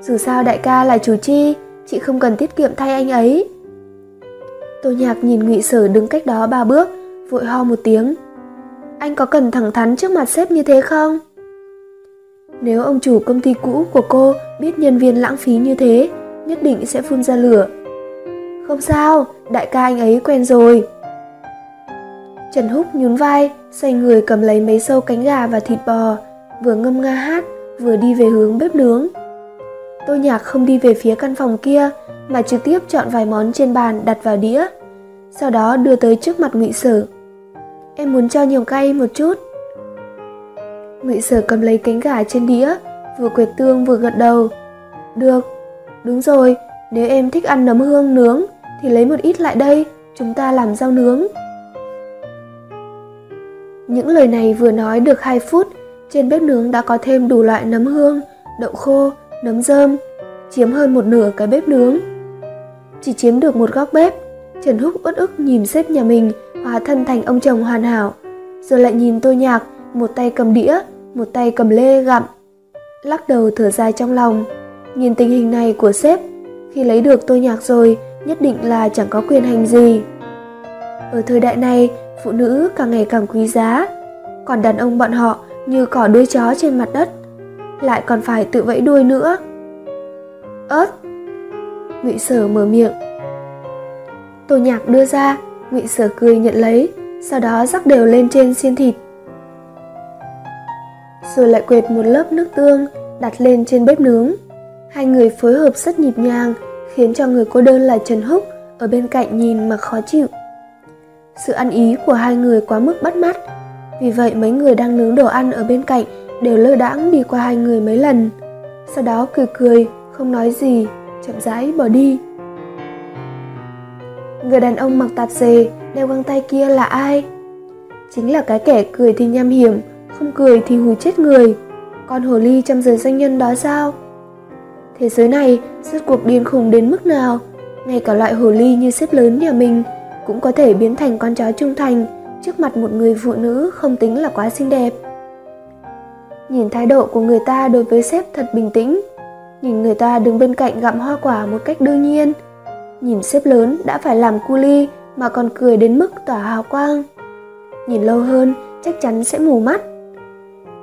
Dù sao đại ca là chủ chi chị không cần tiết kiệm thay anh ấy. Tô Nhạc nhìn Ngụy Sở đứng cách đó ba bước, vội ho một tiếng. Anh có cần thẳng thắn trước mặt sếp như thế không? Nếu ông chủ công ty cũ của cô biết nhân viên lãng phí như thế, nhất định sẽ phun ra lửa. Không sao, đại ca anh ấy quen rồi. Trần Húc nhún vai, xoay người cầm lấy mấy sâu cánh gà và thịt bò, vừa ngâm nga hát, vừa đi về hướng bếp nướng. Tô Nhạc không đi về phía căn phòng kia mà trực tiếp chọn vài món trên bàn đặt vào đĩa, sau đó đưa tới trước mặt Ngụy Sở. Em muốn cho nhiều cay một chút. Ngụy Sở cầm lấy cánh gà trên đĩa, vừa quệt tương vừa gật đầu. Được, đúng rồi, nếu em thích ăn nấm hương nướng thì lấy một ít lại đây, chúng ta làm rau nướng. Những lời này vừa nói được 2 phút, trên bếp nướng đã có thêm đủ loại nấm hương, đậu khô, nấm rơm, chiếm hơn một nửa cái bếp nướng. Chỉ chiếm được một góc bếp, Trần Húc uất ức nhìn xếp nhà mình hóa thân thành ông chồng hoàn hảo, rồi lại nhìn tôi nhạc, một tay cầm đĩa, một tay cầm lê gặm. Lắc đầu thở dài trong lòng, nhìn tình hình này của sếp, khi lấy được tôi nhạc rồi, nhất định là chẳng có quyền hành gì. Ở thời đại này, phụ nữ càng ngày càng quý giá, còn đàn ông bọn họ như cỏ đuôi chó trên mặt đất, lại còn phải tự vẫy đuôi nữa. Ớt! Ngụy Sở mở miệng. Tô Nhạc đưa ra, Ngụy Sở cười nhận lấy, sau đó rắc đều lên trên xiên thịt. Rồi lại quệt một lớp nước tương đặt lên trên bếp nướng. Hai người phối hợp rất nhịp nhàng, khiến cho người cô đơn là Trần Húc ở bên cạnh nhìn mà khó chịu. Sự ăn ý của hai người quá mức bắt mắt, vì vậy mấy người đang nướng đồ ăn ở bên cạnh đều lơ đãng đi qua hai người mấy lần. Sau đó cười cười, không nói gì, chậm rãi bỏ đi. Người đàn ông mặc tạp dề, đeo găng tay kia là ai? Chính là cái kẻ cười thì nham hiểm, không cười thì hù chết người. Con hồ ly trong giới doanh nhân đó sao? Thế giới này rốt cuộc điên khùng đến mức nào? Ngay cả loại hồ ly như xếp lớn nhà mình cũng có thể biến thành con chó trung thành trước mặt một người phụ nữ không tính là quá xinh đẹp. Nhìn thái độ của người ta đối với sếp thật bình tĩnh, nhìn người ta đứng bên cạnh gặm hoa quả một cách đương nhiên, nhìn sếp lớn đã phải làm cu ly mà còn cười đến mức tỏa hào quang. Nhìn lâu hơn chắc chắn sẽ mù mắt.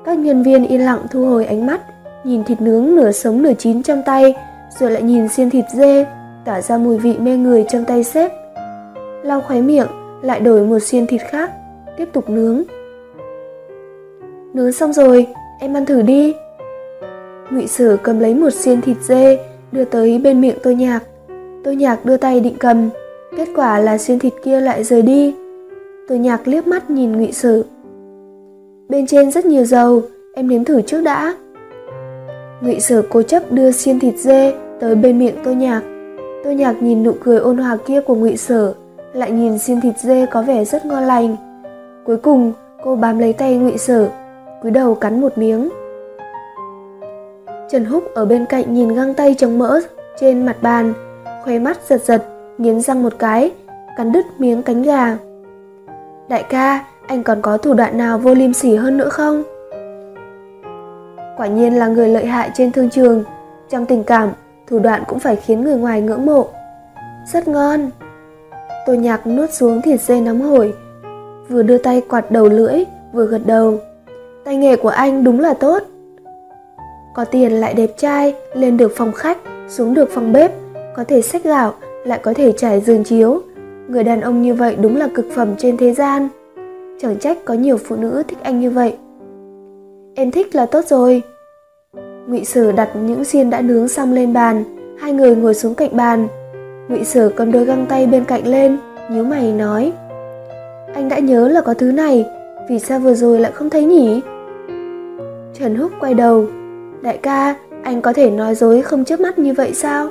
Các nhân viên yên lặng thu hồi ánh mắt, nhìn thịt nướng nửa sống nửa chín trong tay, rồi lại nhìn xiên thịt dê, tỏa ra mùi vị mê người trong tay sếp. Lau khóe miệng, lại đổi một xiên thịt khác, tiếp tục nướng. Nướng xong rồi, em ăn thử đi. Ngụy Sử cầm lấy một xiên thịt dê, đưa tới bên miệng tôi nhạc. Tôi nhạc đưa tay định cầm, kết quả là xiên thịt kia lại rời đi. Tôi nhạc liếc mắt nhìn Ngụy Sử. Bên trên rất nhiều dầu, em nếm thử trước đã. Ngụy Sử cố chấp đưa xiên thịt dê tới bên miệng tôi nhạc. Tôi nhạc nhìn nụ cười ôn hòa kia của Ngụy Sở, lại nhìn xiên thịt dê có vẻ rất ngon lành. Cuối cùng, cô bám lấy tay Ngụy Sở, cúi đầu cắn một miếng. Trần Húc ở bên cạnh nhìn găng tay chống mỡ trên mặt bàn, khóe mắt giật giật, nghiến răng một cái, cắn đứt miếng cánh gà. Đại ca, anh còn có thủ đoạn nào vô liêm sỉ hơn nữa không? Quả nhiên là người lợi hại trên thương trường, trong tình cảm, thủ đoạn cũng phải khiến người ngoài ngưỡng mộ. Rất ngon. Tô nhạc nuốt xuống thịt dê nóng hổi, vừa đưa tay quạt đầu lưỡi, vừa gật đầu. Tay nghề của anh đúng là tốt. Có tiền lại đẹp trai, lên được phòng khách, xuống được phòng bếp, có thể xách gạo, lại có thể trải giường chiếu. Người đàn ông như vậy đúng là cực phẩm trên thế gian. Chẳng trách có nhiều phụ nữ thích anh như vậy. Em thích là tốt rồi. Ngụy sử đặt những xiên đã nướng xong lên bàn, hai người ngồi xuống cạnh bàn. Ngụy Sở cầm đôi găng tay bên cạnh lên, nhíu mày nói: "Anh đã nhớ là có thứ này, vì sao vừa rồi lại không thấy nhỉ?" Trần Húc quay đầu, "Đại ca, anh có thể nói dối không chớp mắt như vậy sao?"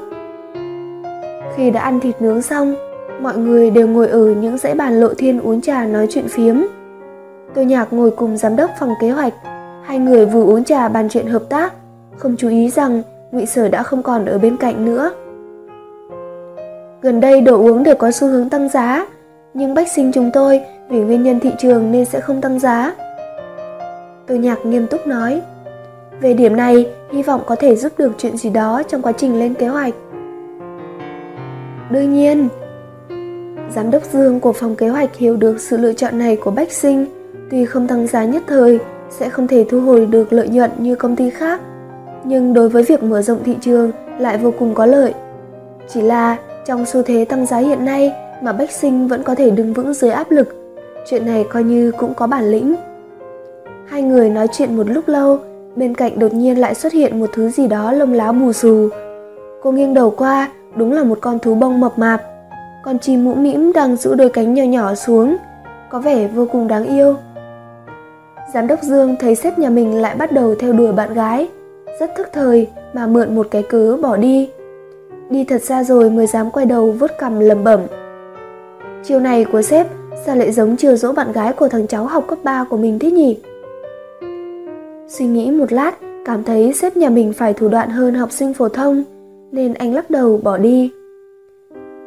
Khi đã ăn thịt nướng xong, mọi người đều ngồi ở những dãy bàn lộ thiên uống trà nói chuyện phiếm. Tôi nhạc ngồi cùng giám đốc phòng kế hoạch, hai người vừa uống trà bàn chuyện hợp tác, không chú ý rằng ngụy sở đã không còn ở bên cạnh nữa. Gần đây đồ uống đều có xu hướng tăng giá, nhưng bách sinh chúng tôi vì nguyên nhân thị trường nên sẽ không tăng giá. Tôi nhạc nghiêm túc nói, về điểm này hy vọng có thể giúp được chuyện gì đó trong quá trình lên kế hoạch. Đương nhiên, Giám đốc Dương của phòng kế hoạch hiểu được sự lựa chọn này của Bách Sinh, tuy không tăng giá nhất thời, sẽ không thể thu hồi được lợi nhuận như công ty khác, nhưng đối với việc mở rộng thị trường lại vô cùng có lợi. Chỉ là trong xu thế tăng giá hiện nay mà Bách Sinh vẫn có thể đứng vững dưới áp lực, chuyện này coi như cũng có bản lĩnh. Hai người nói chuyện một lúc lâu, bên cạnh đột nhiên lại xuất hiện một thứ gì đó lông lá bù xù. Cô nghiêng đầu qua, đúng là một con thú bông mập mạp. Con chim mũ mĩm đang giữ đôi cánh nhỏ nhỏ xuống, có vẻ vô cùng đáng yêu. Giám đốc Dương thấy sếp nhà mình lại bắt đầu theo đuổi bạn gái, rất thức thời mà mượn một cái cớ bỏ đi. Đi thật xa rồi mới dám quay đầu vuốt cằm lầm bẩm. Chiều này của sếp Sao lại giống chiều dỗ bạn gái của thằng cháu học cấp 3 của mình thế nhỉ? Suy nghĩ một lát, cảm thấy sếp nhà mình phải thủ đoạn hơn học sinh phổ thông, nên anh lắc đầu bỏ đi.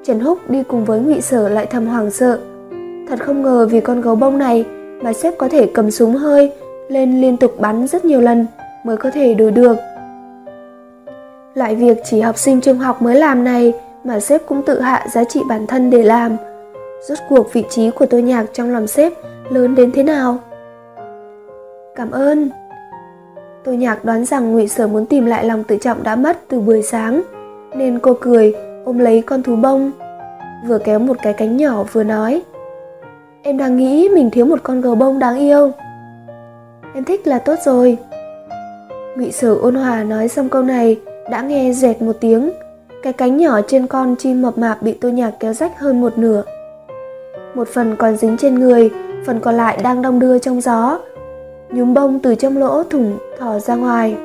Trần Húc đi cùng với Ngụy Sở lại thầm hoảng sợ. Thật không ngờ vì con gấu bông này mà sếp có thể cầm súng hơi lên liên tục bắn rất nhiều lần mới có thể đuổi được. Loại việc chỉ học sinh trung học mới làm này mà sếp cũng tự hạ giá trị bản thân để làm. Rốt cuộc vị trí của tôi nhạc trong lòng sếp lớn đến thế nào? Cảm ơn. Tôi nhạc đoán rằng ngụy Sở muốn tìm lại lòng tự trọng đã mất từ buổi sáng, nên cô cười ôm lấy con thú bông, vừa kéo một cái cánh nhỏ vừa nói. Em đang nghĩ mình thiếu một con gấu bông đáng yêu. Em thích là tốt rồi. Ngụy Sở ôn hòa nói xong câu này, đã nghe dẹt một tiếng, cái cánh nhỏ trên con chim mập mạp bị tôi nhạc kéo rách hơn một nửa. Một phần còn dính trên người, phần còn lại đang đong đưa trong gió. Nhúm bông từ trong lỗ thủng thò ra ngoài.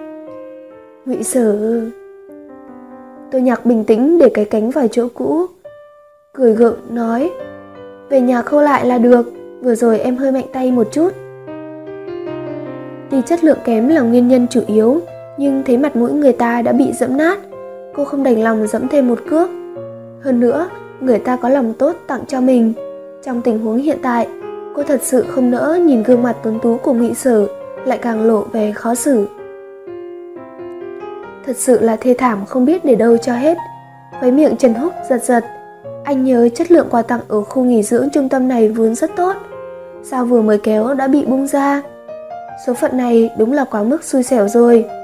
Ngụy Sở Tôi nhạc bình tĩnh để cái cánh vào chỗ cũ. Cười gượng nói, về nhà khâu lại là được, vừa rồi em hơi mạnh tay một chút. Tuy chất lượng kém là nguyên nhân chủ yếu, nhưng thấy mặt mũi người ta đã bị dẫm nát, cô không đành lòng dẫm thêm một cước. Hơn nữa, người ta có lòng tốt tặng cho mình. Trong tình huống hiện tại, cô thật sự không nỡ nhìn gương mặt tuấn tú của nghị sở lại càng lộ vẻ khó xử. Thật sự là thê thảm không biết để đâu cho hết. Với miệng Trần Húc giật giật, anh nhớ chất lượng quà tặng ở khu nghỉ dưỡng trung tâm này vốn rất tốt. Sao vừa mới kéo đã bị bung ra? Số phận này đúng là quá mức xui xẻo rồi.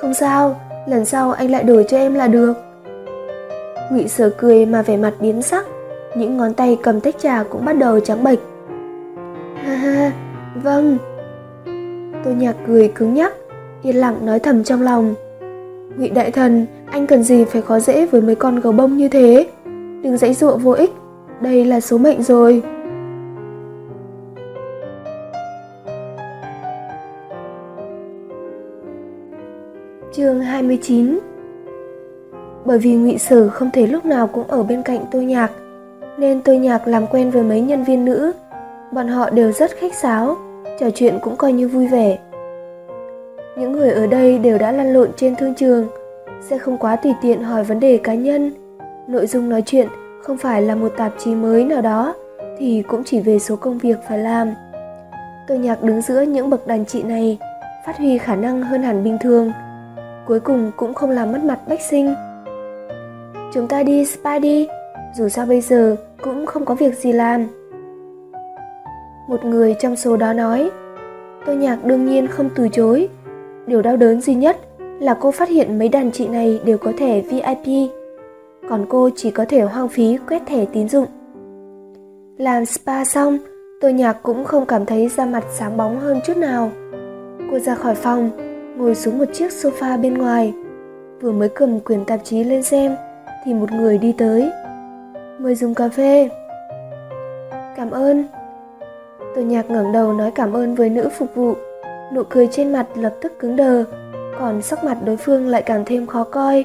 Không sao, lần sau anh lại đổi cho em là được. Ngụy Sở cười mà vẻ mặt biến sắc, những ngón tay cầm tách trà cũng bắt đầu trắng bệch. Ha ha, vâng. Tôi nhạc cười cứng nhắc, yên lặng nói thầm trong lòng. Ngụy đại thần, anh cần gì phải khó dễ với mấy con gấu bông như thế? Đừng dãy dụa vô ích, đây là số mệnh rồi. Chương 29 Bởi vì ngụy Sử không thể lúc nào cũng ở bên cạnh tôi nhạc, nên tôi nhạc làm quen với mấy nhân viên nữ. Bọn họ đều rất khách sáo, trò chuyện cũng coi như vui vẻ. Những người ở đây đều đã lăn lộn trên thương trường, sẽ không quá tùy tiện hỏi vấn đề cá nhân. Nội dung nói chuyện không phải là một tạp chí mới nào đó, thì cũng chỉ về số công việc phải làm. Tôi nhạc đứng giữa những bậc đàn chị này, phát huy khả năng hơn hẳn bình thường. Cuối cùng cũng không làm mất mặt Bách Sinh. Chúng ta đi spa đi, dù sao bây giờ cũng không có việc gì làm. Một người trong số đó nói, tôi nhạc đương nhiên không từ chối, Điều đau đớn duy nhất là cô phát hiện mấy đàn chị này đều có thẻ VIP, còn cô chỉ có thể hoang phí quét thẻ tín dụng. Làm spa xong, tôi nhạc cũng không cảm thấy da mặt sáng bóng hơn chút nào. Cô ra khỏi phòng, ngồi xuống một chiếc sofa bên ngoài. Vừa mới cầm quyển tạp chí lên xem, thì một người đi tới. Mời dùng cà phê. Cảm ơn. Tôi nhạc ngẩng đầu nói cảm ơn với nữ phục vụ nụ cười trên mặt lập tức cứng đờ, còn sắc mặt đối phương lại càng thêm khó coi.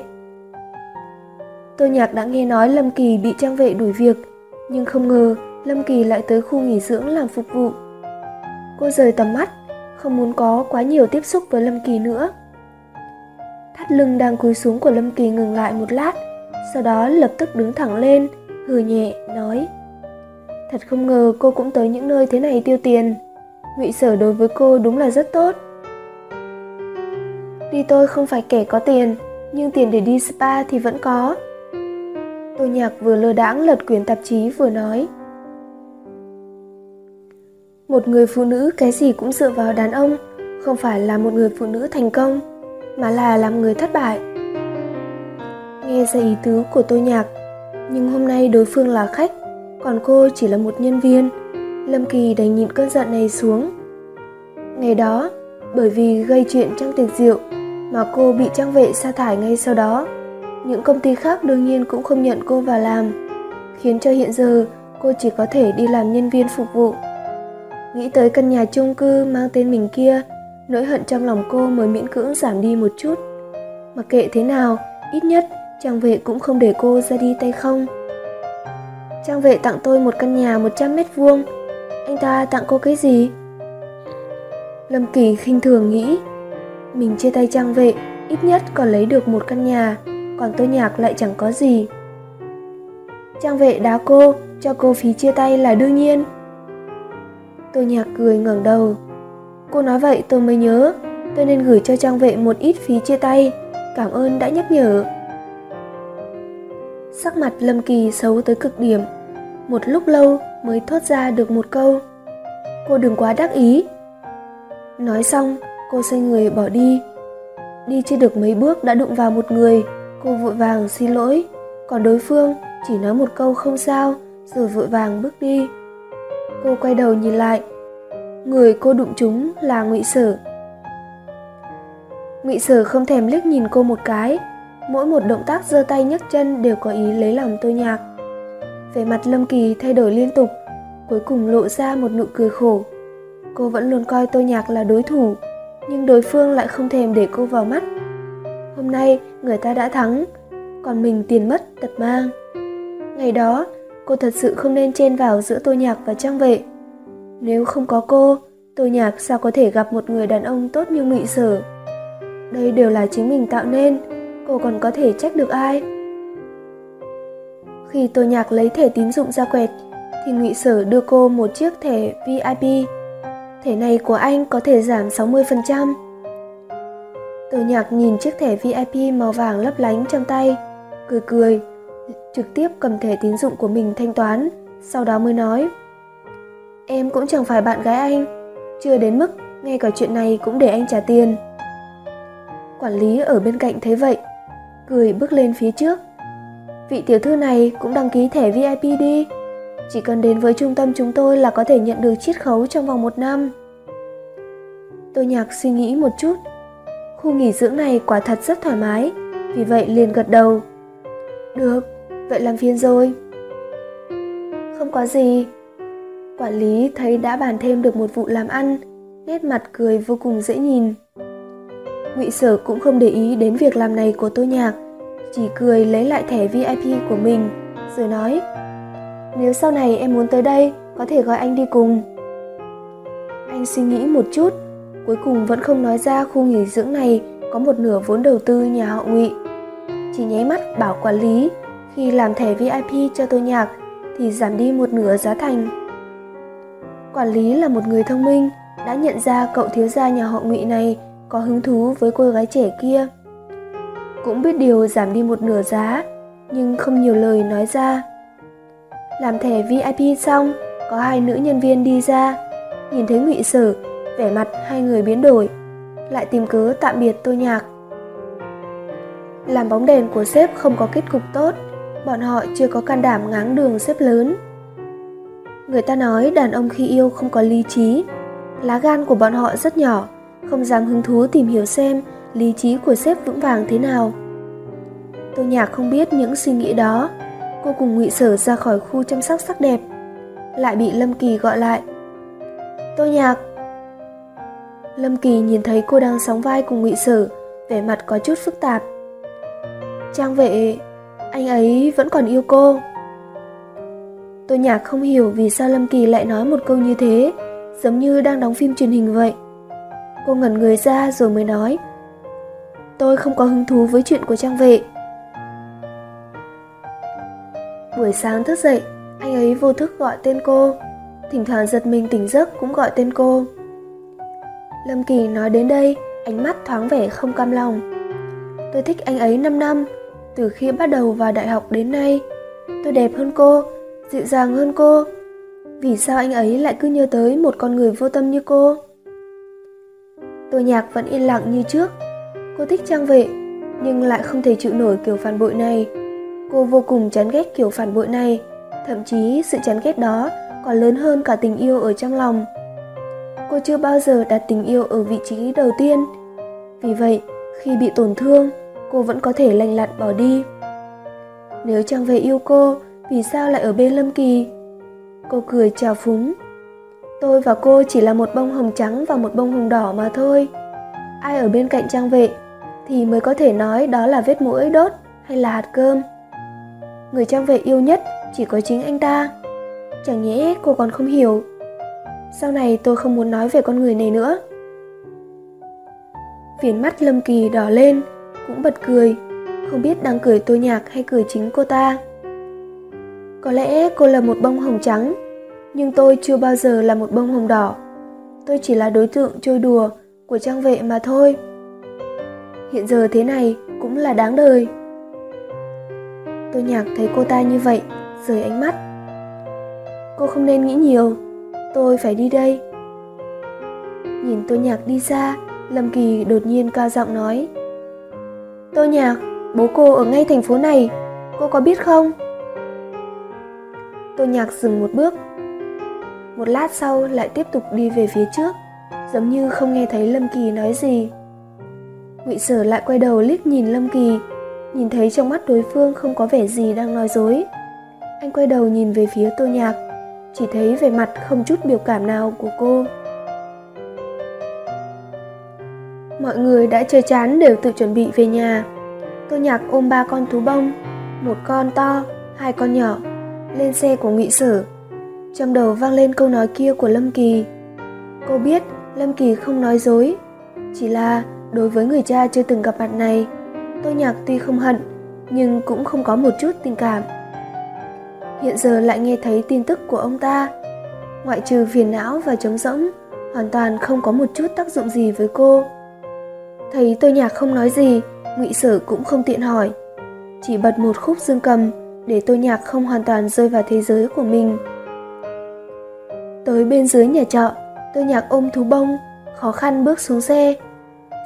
tôi Nhạc đã nghe nói Lâm Kỳ bị trang vệ đuổi việc, nhưng không ngờ Lâm Kỳ lại tới khu nghỉ dưỡng làm phục vụ. Cô rời tầm mắt, không muốn có quá nhiều tiếp xúc với Lâm Kỳ nữa. Thắt lưng đang cúi xuống của Lâm Kỳ ngừng lại một lát, sau đó lập tức đứng thẳng lên, hừ nhẹ, nói Thật không ngờ cô cũng tới những nơi thế này tiêu tiền. Ngụy sở đối với cô đúng là rất tốt. Đi tôi không phải kẻ có tiền nhưng tiền để đi spa thì vẫn có. Tôi nhạc vừa lơ đãng lật quyển tạp chí vừa nói một người phụ nữ cái gì cũng dựa vào đàn ông không phải là một người phụ nữ thành công mà là làm người thất bại nghe ra ý tứ của tôi nhạc nhưng hôm nay đối phương là khách còn cô chỉ là một nhân viên Lâm Kỳ đành nhịn cơn giận này xuống. Ngày đó, bởi vì gây chuyện trong tiệc rượu mà cô bị trang vệ sa thải ngay sau đó. Những công ty khác đương nhiên cũng không nhận cô vào làm, khiến cho hiện giờ cô chỉ có thể đi làm nhân viên phục vụ. Nghĩ tới căn nhà chung cư mang tên mình kia, nỗi hận trong lòng cô mới miễn cưỡng giảm đi một chút. Mặc kệ thế nào, ít nhất trang vệ cũng không để cô ra đi tay không. Trang vệ tặng tôi một căn nhà 100 mét vuông. Anh ta tặng cô cái gì? Lâm Kỳ khinh thường nghĩ, mình chia tay Trang vệ, ít nhất còn lấy được một căn nhà, còn tôi nhạc lại chẳng có gì. Trang vệ đá cô, cho cô phí chia tay là đương nhiên. Tôi nhạc cười ngẩng đầu. Cô nói vậy tôi mới nhớ, tôi nên gửi cho trang vệ một ít phí chia tay, cảm ơn đã nhắc nhở. Sắc mặt Lâm Kỳ xấu tới cực điểm, một lúc lâu mới thốt ra được một câu. Cô đừng quá đắc ý. Nói xong, cô xoay người bỏ đi. Đi chưa được mấy bước đã đụng vào một người, cô vội vàng xin lỗi, còn đối phương chỉ nói một câu không sao, rồi vội vàng bước đi. Cô quay đầu nhìn lại, người cô đụng chúng là Ngụy Sở. Ngụy Sở không thèm liếc nhìn cô một cái, mỗi một động tác giơ tay nhấc chân đều có ý lấy lòng tôi Nhạc. Vẻ mặt Lâm Kỳ thay đổi liên tục, cuối cùng lộ ra một nụ cười khổ. Cô vẫn luôn coi tôi Nhạc là đối thủ, nhưng đối phương lại không thèm để cô vào mắt. Hôm nay người ta đã thắng, còn mình tiền mất tật mang. Ngày đó, cô thật sự không nên chen vào giữa Tô Nhạc và Trang Vệ. Nếu không có cô, Tô Nhạc sao có thể gặp một người đàn ông tốt như Ngụy Sở? Đây đều là chính mình tạo nên, cô còn có thể trách được ai? Khi Tô Nhạc lấy thẻ tín dụng ra quẹt, thì Ngụy Sở đưa cô một chiếc thẻ VIP. Thẻ này của anh có thể giảm 60%. Tô Nhạc nhìn chiếc thẻ VIP màu vàng lấp lánh trong tay, cười cười, trực tiếp cầm thẻ tín dụng của mình thanh toán, sau đó mới nói Em cũng chẳng phải bạn gái anh, chưa đến mức ngay cả chuyện này cũng để anh trả tiền. Quản lý ở bên cạnh thấy vậy, cười bước lên phía trước. Vị tiểu thư này cũng đăng ký thẻ VIP đi. Chỉ cần đến với trung tâm chúng tôi là có thể nhận được chiết khấu trong vòng một năm. Tô Nhạc suy nghĩ một chút. Khu nghỉ dưỡng này quả thật rất thoải mái, vì vậy liền gật đầu. Được, vậy làm phiền rồi. Không có gì. Quản lý thấy đã bàn thêm được một vụ làm ăn, nét mặt cười vô cùng dễ nhìn. Ngụy Sở cũng không để ý đến việc làm này của Tô Nhạc, chỉ cười lấy lại thẻ VIP của mình, rồi nói Nếu sau này em muốn tới đây, có thể gọi anh đi cùng. Anh suy nghĩ một chút, cuối cùng vẫn không nói ra khu nghỉ dưỡng này có một nửa vốn đầu tư nhà họ Ngụy. Chỉ nháy mắt bảo quản lý khi làm thẻ VIP cho tôi Nhạc thì giảm đi một nửa giá thành. Quản lý là một người thông minh, đã nhận ra cậu thiếu gia nhà họ Ngụy này có hứng thú với cô gái trẻ kia. Cũng biết điều giảm đi một nửa giá, nhưng không nhiều lời nói ra. Làm thẻ VIP xong, có hai nữ nhân viên đi ra, nhìn thấy Ngụy Sở, vẻ mặt hai người biến đổi, lại tìm cớ tạm biệt Tô Nhạc. Làm bóng đèn của sếp không có kết cục tốt, bọn họ chưa có can đảm ngáng đường xếp lớn. Người ta nói đàn ông khi yêu không có lý trí, lá gan của bọn họ rất nhỏ, không dám hứng thú tìm hiểu xem lý trí của sếp vững vàng thế nào. Tô Nhạc không biết những suy nghĩ đó, cô cùng Ngụy Sở ra khỏi khu chăm sóc sắc đẹp, lại bị Lâm Kỳ gọi lại. Tô Nhạc. Lâm Kỳ nhìn thấy cô đang sóng vai cùng Ngụy Sở, vẻ mặt có chút phức tạp. Trang vệ, anh ấy vẫn còn yêu cô. Tôi Nhạc không hiểu vì sao Lâm Kỳ lại nói một câu như thế, giống như đang đóng phim truyền hình vậy. Cô ngẩn người ra rồi mới nói Tôi không có hứng thú với chuyện của Trang Vệ Buổi sáng thức dậy, anh ấy vô thức gọi tên cô Thỉnh thoảng giật mình tỉnh giấc cũng gọi tên cô Lâm Kỳ nói đến đây, ánh mắt thoáng vẻ không cam lòng Tôi thích anh ấy 5 năm, từ khi bắt đầu vào đại học đến nay Tôi đẹp hơn cô, dịu dàng hơn cô Vì sao anh ấy lại cứ nhớ tới một con người vô tâm như cô? Tô Nhạc vẫn yên lặng như trước. Cô thích trang vệ, nhưng lại không thể chịu nổi kiểu phản bội này. Cô vô cùng chán ghét kiểu phản bội này, thậm chí sự chán ghét đó còn lớn hơn cả tình yêu ở trong lòng. Cô chưa bao giờ đặt tình yêu ở vị trí đầu tiên. Vì vậy, khi bị tổn thương, cô vẫn có thể lành lặn bỏ đi. Nếu trang vệ yêu cô, vì sao lại ở bên Lâm Kỳ? Cô cười chào phúng, Tôi và cô chỉ là một bông hồng trắng và một bông hồng đỏ mà thôi. Ai ở bên cạnh trang vệ thì mới có thể nói đó là vết mũi đốt hay là hạt cơm. Người trang vệ yêu nhất chỉ có chính anh ta. Chẳng nhẽ cô còn không hiểu. Sau này tôi không muốn nói về con người này nữa. Viền mắt Lâm Kỳ đỏ lên, cũng bật cười, không biết đang cười tôi nhạc hay cười chính cô ta. Có lẽ cô là một bông hồng trắng, nhưng tôi chưa bao giờ là một bông hồng đỏ. Tôi chỉ là đối tượng chơi đùa của trang vệ mà thôi. Hiện giờ thế này cũng là đáng đời. Tôi nhạc thấy cô ta như vậy, rời ánh mắt. Cô không nên nghĩ nhiều, tôi phải đi đây. Nhìn tôi nhạc đi xa, Lâm Kỳ đột nhiên cao giọng nói. Tôi nhạc, bố cô ở ngay thành phố này, cô có biết không? Tôi nhạc dừng một bước. Một lát sau lại tiếp tục đi về phía trước, giống như không nghe thấy Lâm Kỳ nói gì. Ngụy Sở lại quay đầu liếc nhìn Lâm Kỳ, nhìn thấy trong mắt đối phương không có vẻ gì đang nói dối. Anh quay đầu nhìn về phía Tô Nhạc, chỉ thấy về mặt không chút biểu cảm nào của cô. Mọi người đã chơi chán đều tự chuẩn bị về nhà. Tô Nhạc ôm ba con thú bông, một con to, hai con nhỏ, lên xe của Ngụy Sở. Trong đầu vang lên câu nói kia của Lâm Kỳ. Cô biết Lâm Kỳ không nói dối, chỉ là đối với người cha chưa từng gặp mặt này, Tô Nhạc tuy không hận, nhưng cũng không có một chút tình cảm. Hiện giờ lại nghe thấy tin tức của ông ta, ngoại trừ phiền não và trống rỗng, hoàn toàn không có một chút tác dụng gì với cô. Thấy tôi Nhạc không nói gì, Ngụy Sở cũng không tiện hỏi, chỉ bật một khúc dương cầm để tôi Nhạc không hoàn toàn rơi vào thế giới của mình. Tới bên dưới nhà trọ, tôi Nhạc ôm thú bông, khó khăn bước xuống xe.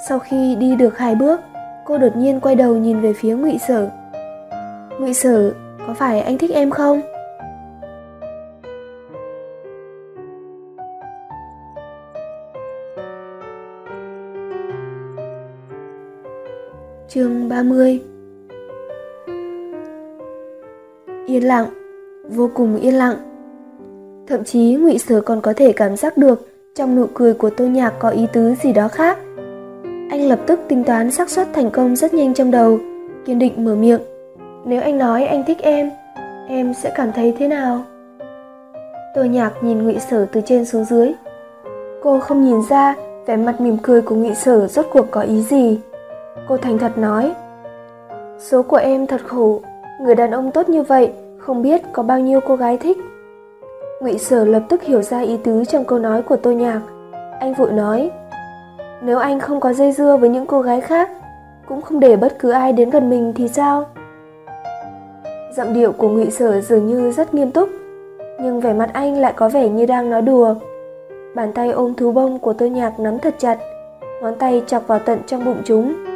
Sau khi đi được hai bước, cô đột nhiên quay đầu nhìn về phía Ngụy Sở. Ngụy Sở, có phải anh thích em không? Chương 30 Yên lặng, vô cùng yên lặng. Thậm chí Ngụy Sở còn có thể cảm giác được trong nụ cười của Tô Nhạc có ý tứ gì đó khác. Anh lập tức tính toán xác suất thành công rất nhanh trong đầu, kiên định mở miệng. Nếu anh nói anh thích em, em sẽ cảm thấy thế nào? Tô Nhạc nhìn Ngụy Sở từ trên xuống dưới. Cô không nhìn ra vẻ mặt mỉm cười của Ngụy Sở rốt cuộc có ý gì. Cô thành thật nói, số của em thật khổ, người đàn ông tốt như vậy, không biết có bao nhiêu cô gái thích. Ngụy Sở lập tức hiểu ra ý tứ trong câu nói của Tô Nhạc. Anh vội nói, nếu anh không có dây dưa với những cô gái khác, cũng không để bất cứ ai đến gần mình thì sao? Giọng điệu của Ngụy Sở dường như rất nghiêm túc, nhưng vẻ mặt anh lại có vẻ như đang nói đùa. Bàn tay ôm thú bông của Tô Nhạc nắm thật chặt, ngón tay chọc vào tận trong bụng chúng.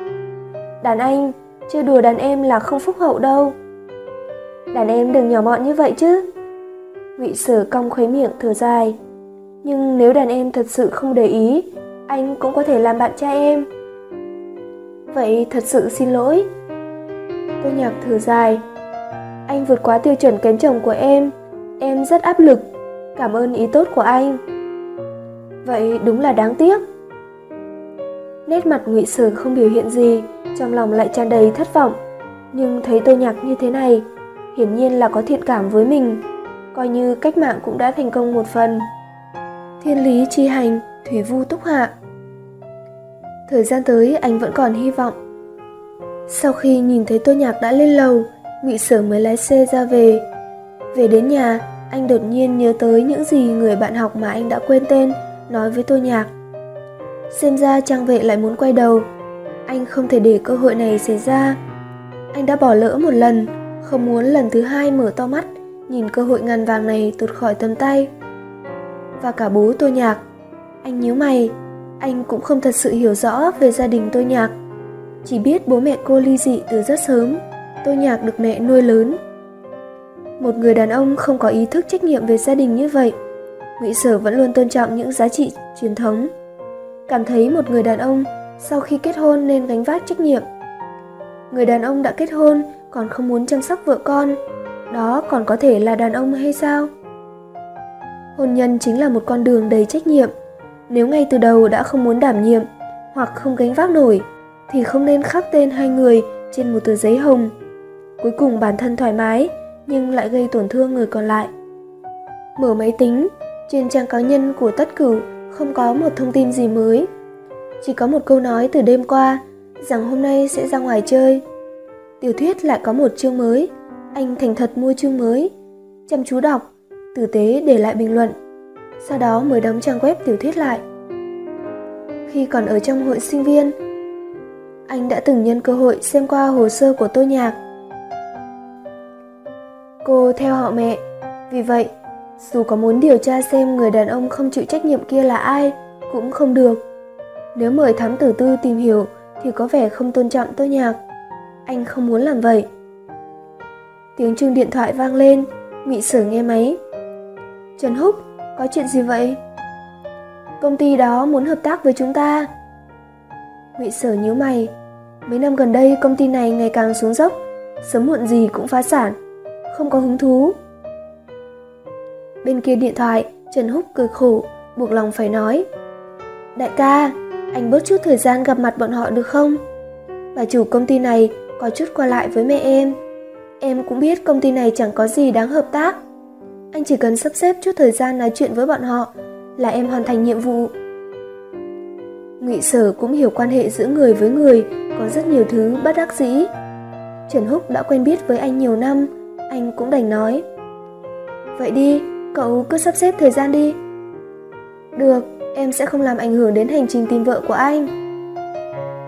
Đàn anh, chưa đùa đàn em là không phúc hậu đâu. Đàn em đừng nhỏ mọn như vậy chứ. Ngụy Sở cong khuấy miệng thở dài. Nhưng nếu đàn em thật sự không để ý, anh cũng có thể làm bạn trai em. Vậy thật sự xin lỗi. Tô Nhạc thở dài. Anh vượt quá tiêu chuẩn kén chồng của em, em rất áp lực. Cảm ơn ý tốt của anh. Vậy đúng là đáng tiếc. Nét mặt Ngụy Sở không biểu hiện gì, trong lòng lại tràn đầy thất vọng. Nhưng thấy Tô Nhạc như thế này, hiển nhiên là có thiện cảm với mình, coi như cách mạng cũng đã thành công một phần. Thiên lý chi hành, thủy vu túc hạ. Thời gian tới anh vẫn còn hy vọng. Sau khi nhìn thấy Tô Nhạc đã lên lầu, Ngụy Sở mới lái xe ra về. Về đến nhà, anh đột nhiên nhớ tới những gì người bạn học mà anh đã quên tên nói với Tô Nhạc. Xem ra trang vệ lại muốn quay đầu. Anh không thể để cơ hội này xảy ra. Anh đã bỏ lỡ một lần, không muốn lần thứ hai mở to mắt, nhìn cơ hội ngàn vàng này tụt khỏi tầm tay. Và cả bố Tô Nhạc. Anh nhíu mày, anh cũng không thật sự hiểu rõ về gia đình Tô Nhạc. Chỉ biết bố mẹ cô ly dị từ rất sớm, Tô Nhạc được mẹ nuôi lớn. Một người đàn ông không có ý thức trách nhiệm về gia đình như vậy, Ngụy Sở vẫn luôn tôn trọng những giá trị truyền thống. Cảm thấy một người đàn ông sau khi kết hôn nên gánh vác trách nhiệm. Người đàn ông đã kết hôn còn không muốn chăm sóc vợ con, đó còn có thể là đàn ông hay sao? Hôn nhân chính là một con đường đầy trách nhiệm. Nếu ngay từ đầu đã không muốn đảm nhiệm hoặc không gánh vác nổi thì không nên khắc tên hai người trên một tờ giấy hồng. Cuối cùng bản thân thoải mái nhưng lại gây tổn thương người còn lại. Mở máy tính, trên trang cá nhân của tất cửu không có một thông tin gì mới. Chỉ có một câu nói từ đêm qua rằng hôm nay sẽ ra ngoài chơi. Tiểu thuyết lại có một chương mới, anh thành thật mua chương mới, chăm chú đọc, tử tế để lại bình luận. Sau đó mới đóng trang web tiểu thuyết lại. Khi còn ở trong hội sinh viên, anh đã từng nhân cơ hội xem qua hồ sơ của Tô Nhạc. Cô theo họ mẹ, vì vậy, dù có muốn điều tra xem người đàn ông không chịu trách nhiệm kia là ai, cũng không được. Nếu mời thám tử tư tìm hiểu thì có vẻ không tôn trọng tôi Nhạc. Anh không muốn làm vậy. Tiếng chuông điện thoại vang lên, Mị Sở nghe máy. Trần Húc, có chuyện gì vậy? Công ty đó muốn hợp tác với chúng ta. Ngụy Sở nhíu mày. Mấy năm gần đây công ty này ngày càng xuống dốc, sớm muộn gì cũng phá sản, không có hứng thú. Bên kia điện thoại, Trần Húc cười khổ, buộc lòng phải nói. Đại ca, anh bớt chút thời gian gặp mặt bọn họ được không? Bà chủ công ty này có chút qua lại với mẹ em. Em cũng biết công ty này chẳng có gì đáng hợp tác. Anh chỉ cần sắp xếp chút thời gian nói chuyện với bọn họ là em hoàn thành nhiệm vụ. Ngụy Sở cũng hiểu quan hệ giữa người với người có rất nhiều thứ bất đắc dĩ. Trần Húc đã quen biết với anh nhiều năm, anh cũng đành nói. Vậy đi, cậu cứ sắp xếp thời gian đi. Được, em sẽ không làm ảnh hưởng đến hành trình tìm vợ của anh.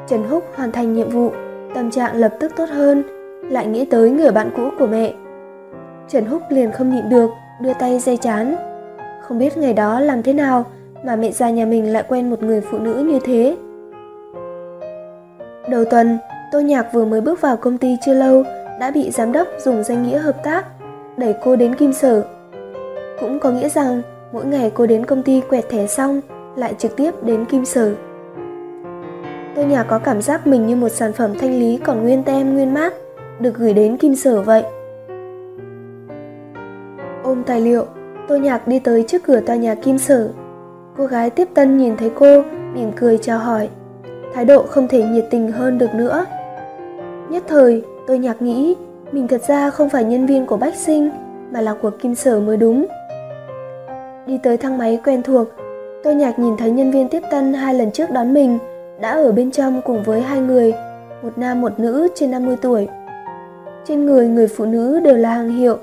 Trần Húc hoàn thành nhiệm vụ, tâm trạng lập tức tốt hơn, lại nghĩ tới người bạn cũ của mẹ. Trần Húc liền không nhịn được, đưa tay dây chán. Không biết ngày đó làm thế nào mà mẹ già nhà mình lại quen một người phụ nữ như thế. Đầu tuần, Tô Nhạc vừa mới bước vào công ty chưa lâu đã bị giám đốc dùng danh nghĩa hợp tác đẩy cô đến kim sở. Cũng có nghĩa rằng mỗi ngày cô đến công ty quẹt thẻ xong lại trực tiếp đến kim sở. Tôi Nhạc có cảm giác mình như một sản phẩm thanh lý còn nguyên tem nguyên mát được gửi đến kim sở vậy. Ôm tài liệu, tôi Nhạc đi tới trước cửa tòa nhà kim sở. Cô gái tiếp tân nhìn thấy cô, mỉm cười chào hỏi. Thái độ không thể nhiệt tình hơn được nữa. Nhất thời, tôi nhạc nghĩ mình thật ra không phải nhân viên của Bách Sinh mà là của Kim Sở mới đúng. Đi tới thang máy quen thuộc, tôi nhạc nhìn thấy nhân viên tiếp tân hai lần trước đón mình đã ở bên trong cùng với hai người, một nam một nữ trên 50 tuổi. Trên người người phụ nữ đều là hàng hiệu,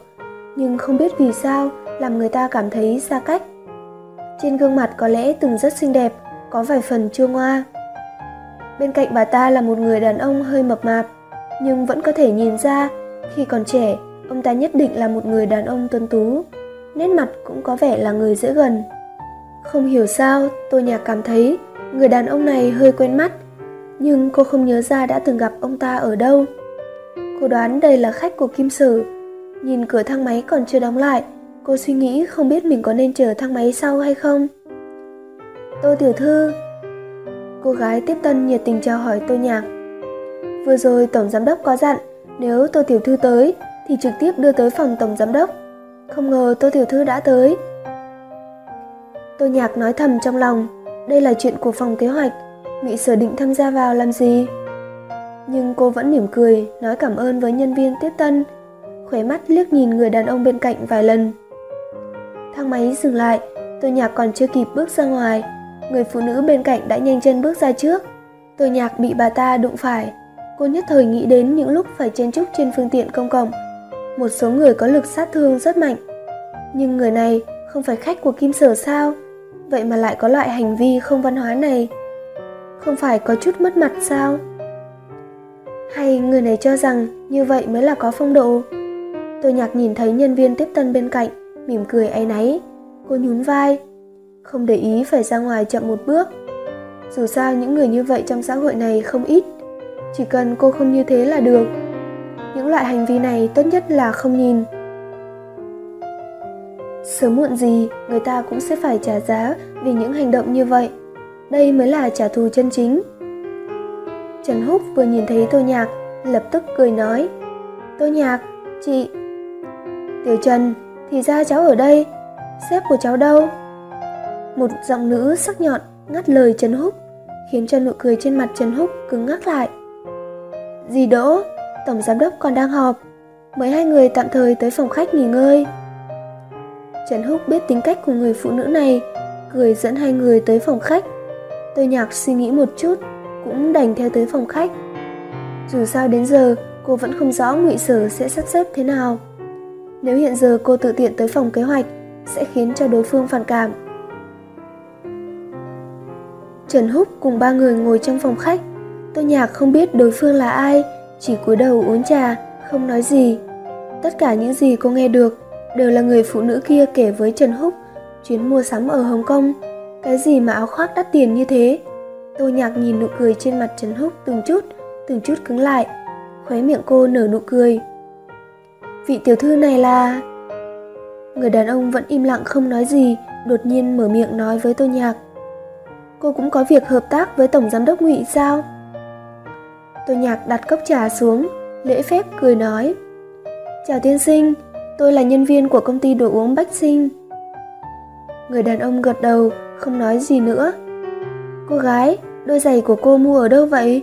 nhưng không biết vì sao làm người ta cảm thấy xa cách. Trên gương mặt có lẽ từng rất xinh đẹp, có vài phần chưa ngoa. Bên cạnh bà ta là một người đàn ông hơi mập mạp, nhưng vẫn có thể nhìn ra khi còn trẻ, ông ta nhất định là một người đàn ông tuấn tú, nét mặt cũng có vẻ là người dễ gần. Không hiểu sao, Tô Nhạc cảm thấy người đàn ông này hơi quen mắt, nhưng cô không nhớ ra đã từng gặp ông ta ở đâu. Cô đoán đây là khách của Kim Sử. Nhìn cửa thang máy còn chưa đóng lại, cô suy nghĩ không biết mình có nên chờ thang máy sau hay không. Tô Tiểu Thư Cô gái tiếp tân nhiệt tình chào hỏi Tô Nhạc. Vừa rồi Tổng Giám Đốc có dặn nếu Tô Tiểu Thư tới thì trực tiếp đưa tới phòng Tổng Giám Đốc. Không ngờ Tô Tiểu Thư đã tới. Tô Nhạc nói thầm trong lòng, đây là chuyện của phòng kế hoạch, Mỹ sở định tham gia vào làm gì? Nhưng cô vẫn mỉm cười, nói cảm ơn với nhân viên tiếp tân, khóe mắt liếc nhìn người đàn ông bên cạnh vài lần. Thang máy dừng lại, Tô Nhạc còn chưa kịp bước ra ngoài, người phụ nữ bên cạnh đã nhanh chân bước ra trước. Tô Nhạc bị bà ta đụng phải, cô nhất thời nghĩ đến những lúc phải chen chúc trên phương tiện công cộng. Một số người có lực sát thương rất mạnh. Nhưng người này không phải khách của Kim Sở sao? Vậy mà lại có loại hành vi không văn hóa này. Không phải có chút mất mặt sao? Hay người này cho rằng như vậy mới là có phong độ? tôi Nhạc nhìn thấy nhân viên tiếp tân bên cạnh, mỉm cười áy náy. Cô nhún vai, không để ý phải ra ngoài chậm một bước. Dù sao những người như vậy trong xã hội này không ít, chỉ cần cô không như thế là được. Những loại hành vi này tốt nhất là không nhìn. Sớm muộn gì, người ta cũng sẽ phải trả giá vì những hành động như vậy. Đây mới là trả thù chân chính. Trần Húc vừa nhìn thấy Tô Nhạc, lập tức cười nói. Tô Nhạc, chị... Tiểu Trần, thì ra cháu ở đây, sếp của cháu đâu? Một giọng nữ sắc nhọn ngắt lời Trần Húc, khiến cho nụ cười trên mặt Trần Húc cứng ngắc lại. Dì Đỗ, Tổng Giám đốc còn đang họp. mấy hai người tạm thời tới phòng khách nghỉ ngơi. Trần Húc biết tính cách của người phụ nữ này, cười dẫn hai người tới phòng khách. Tôi nhạc suy nghĩ một chút, cũng đành theo tới phòng khách. Dù sao đến giờ, cô vẫn không rõ ngụy sở sẽ sắp xếp thế nào. Nếu hiện giờ cô tự tiện tới phòng kế hoạch, sẽ khiến cho đối phương phản cảm. Trần Húc cùng ba người ngồi trong phòng khách. Tôi nhạc không biết đối phương là ai, chỉ cúi đầu uống trà, không nói gì. Tất cả những gì cô nghe được đều là người phụ nữ kia kể với Trần Húc chuyến mua sắm ở Hồng Kông. Cái gì mà áo khoác đắt tiền như thế? Tô Nhạc nhìn nụ cười trên mặt Trần Húc từng chút, từng chút cứng lại. Khóe miệng cô nở nụ cười. Vị tiểu thư này là... Người đàn ông vẫn im lặng không nói gì, đột nhiên mở miệng nói với Tô Nhạc. Cô cũng có việc hợp tác với Tổng Giám đốc Ngụy sao? Tô Nhạc đặt cốc trà xuống, lễ phép cười nói. Chào tiên sinh, tôi là nhân viên của công ty đồ uống Bách Sinh. Người đàn ông gật đầu, không nói gì nữa. Cô gái, đôi giày của cô mua ở đâu vậy?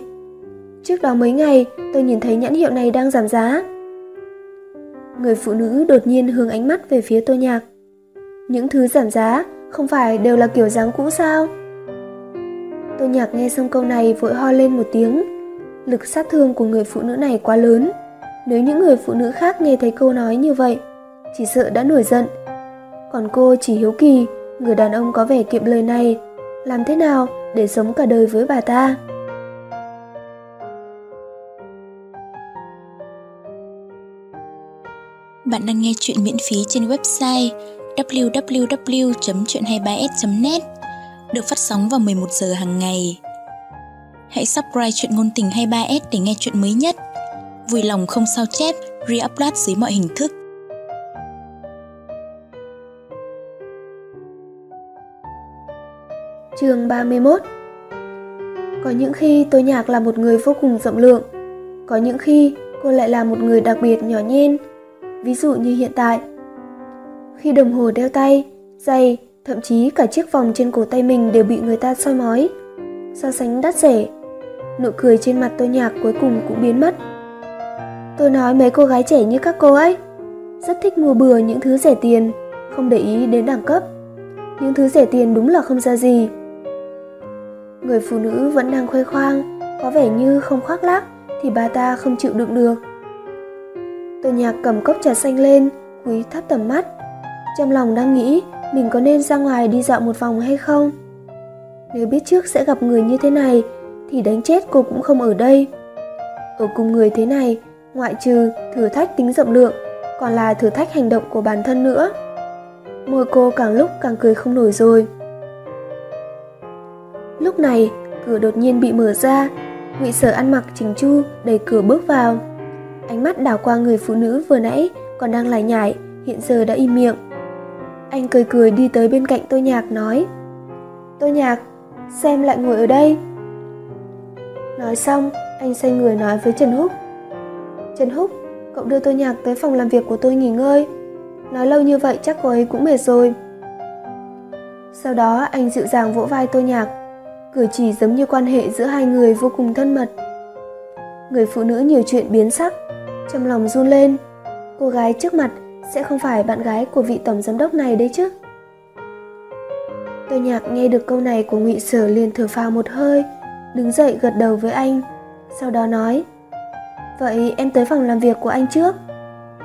Trước đó mấy ngày, tôi nhìn thấy nhãn hiệu này đang giảm giá. Người phụ nữ đột nhiên hướng ánh mắt về phía tô nhạc. Những thứ giảm giá không phải đều là kiểu dáng cũ sao? Tô nhạc nghe xong câu này vội ho lên một tiếng. Lực sát thương của người phụ nữ này quá lớn. Nếu những người phụ nữ khác nghe thấy câu nói như vậy, chỉ sợ đã nổi giận. Còn cô chỉ hiếu kỳ, người đàn ông có vẻ kiệm lời này, làm thế nào để sống cả đời với bà ta? Bạn đang nghe chuyện miễn phí trên website www.chuyện23s.net được phát sóng vào 11 giờ hàng ngày. Hãy subscribe chuyện ngôn tình 23s để nghe chuyện mới nhất. Vui lòng không sao chép, re-upload dưới mọi hình thức. Chương 31 Có những khi tôi nhạc là một người vô cùng rộng lượng, có những khi cô lại là một người đặc biệt nhỏ nhen, ví dụ như hiện tại. Khi đồng hồ đeo tay, giày, thậm chí cả chiếc vòng trên cổ tay mình đều bị người ta soi mói, so sánh đắt rẻ. Nụ cười trên mặt tôi nhạc cuối cùng cũng biến mất. Tôi nói mấy cô gái trẻ như các cô ấy, rất thích mua bừa những thứ rẻ tiền, không để ý đến đẳng cấp. Những thứ rẻ tiền đúng là không ra gì. Người phụ nữ vẫn đang khoe khoang, có vẻ như không khoác lác thì bà ta không chịu đựng được. tôi nhạc cầm cốc trà xanh lên, quý thấp tầm mắt. Trong lòng đang nghĩ mình có nên ra ngoài đi dạo một vòng hay không. Nếu biết trước sẽ gặp người như thế này thì đánh chết cô cũng không ở đây. Ở cùng người thế này, ngoại trừ thử thách tính rộng lượng, còn là thử thách hành động của bản thân nữa. Môi cô càng lúc càng cười không nổi rồi. Lúc này, cửa đột nhiên bị mở ra, Ngụy Sở ăn mặc chỉnh chu đẩy cửa bước vào. Ánh mắt đảo qua người phụ nữ vừa nãy còn đang lải nhải, hiện giờ đã im miệng. Anh cười cười đi tới bên cạnh tôi Nhạc nói: tôi Nhạc, xem lại ngồi ở đây." Nói xong, anh xoay người nói với Trần Húc: "Trần Húc, cậu đưa tôi Nhạc tới phòng làm việc của tôi nghỉ ngơi. Nói lâu như vậy chắc cô ấy cũng mệt rồi." Sau đó anh dịu dàng vỗ vai tôi Nhạc, cử chỉ giống như quan hệ giữa hai người vô cùng thân mật. Người phụ nữ nhiều chuyện biến sắc, trong lòng run lên. Cô gái trước mặt sẽ không phải bạn gái của vị tổng giám đốc này đấy chứ. Tôi Nhạc nghe được câu này của Ngụy Sở liền thở phào một hơi, đứng dậy gật đầu với anh, sau đó nói: "Vậy em tới phòng làm việc của anh trước.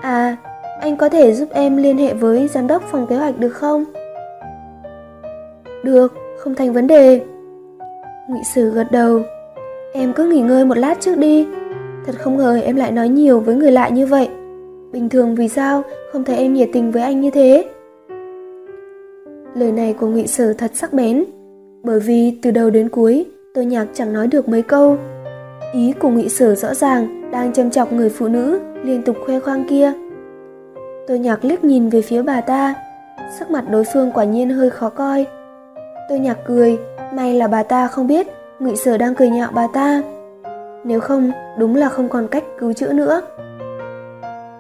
À, anh có thể giúp em liên hệ với giám đốc phòng kế hoạch được không?" "Được, không thành vấn đề." Ngụy Sử gật đầu. Em cứ nghỉ ngơi một lát trước đi. Thật không ngờ em lại nói nhiều với người lạ như vậy. Bình thường vì sao không thấy em nhiệt tình với anh như thế? Lời này của Ngụy sử thật sắc bén, bởi vì từ đầu đến cuối, tôi nhạc chẳng nói được mấy câu. Ý của Ngụy sử rõ ràng đang châm chọc người phụ nữ liên tục khoe khoang kia. Tôi nhạc liếc nhìn về phía bà ta, sắc mặt đối phương quả nhiên hơi khó coi. Tôi nhạc cười, May là bà ta không biết Ngụy Sở đang cười nhạo bà ta. Nếu không, đúng là không còn cách cứu chữa nữa.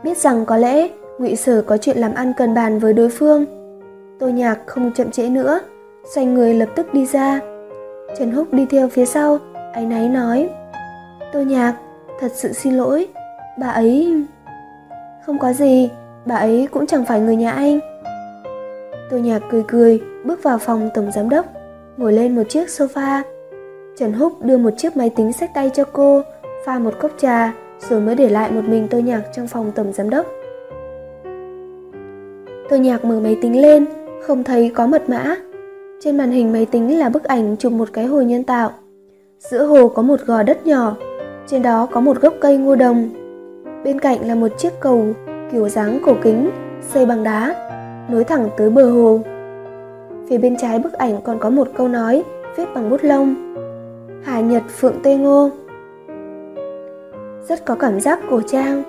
Biết rằng có lẽ Ngụy Sở có chuyện làm ăn cần bàn với đối phương. tôi Nhạc không chậm trễ nữa, xoay người lập tức đi ra. Trần Húc đi theo phía sau, áy náy nói: tôi Nhạc, thật sự xin lỗi, bà ấy..." Không có gì, bà ấy cũng chẳng phải người nhà anh. Tôi nhạc cười cười, bước vào phòng tổng giám đốc, ngồi lên một chiếc sofa. Trần Húc đưa một chiếc máy tính sách tay cho cô, pha một cốc trà, rồi mới để lại một mình tôi nhạc trong phòng tổng giám đốc. Tôi nhạc mở máy tính lên, không thấy có mật mã. Trên màn hình máy tính là bức ảnh chụp một cái hồ nhân tạo. Giữa hồ có một gò đất nhỏ, trên đó có một gốc cây ngô đồng. Bên cạnh là một chiếc cầu kiểu dáng cổ kính, xây bằng đá, nối thẳng tới bờ hồ. Phía bên trái bức ảnh còn có một câu nói viết bằng bút lông. Hà Nhật Phượng Tê Ngô. Rất có cảm giác cổ trang.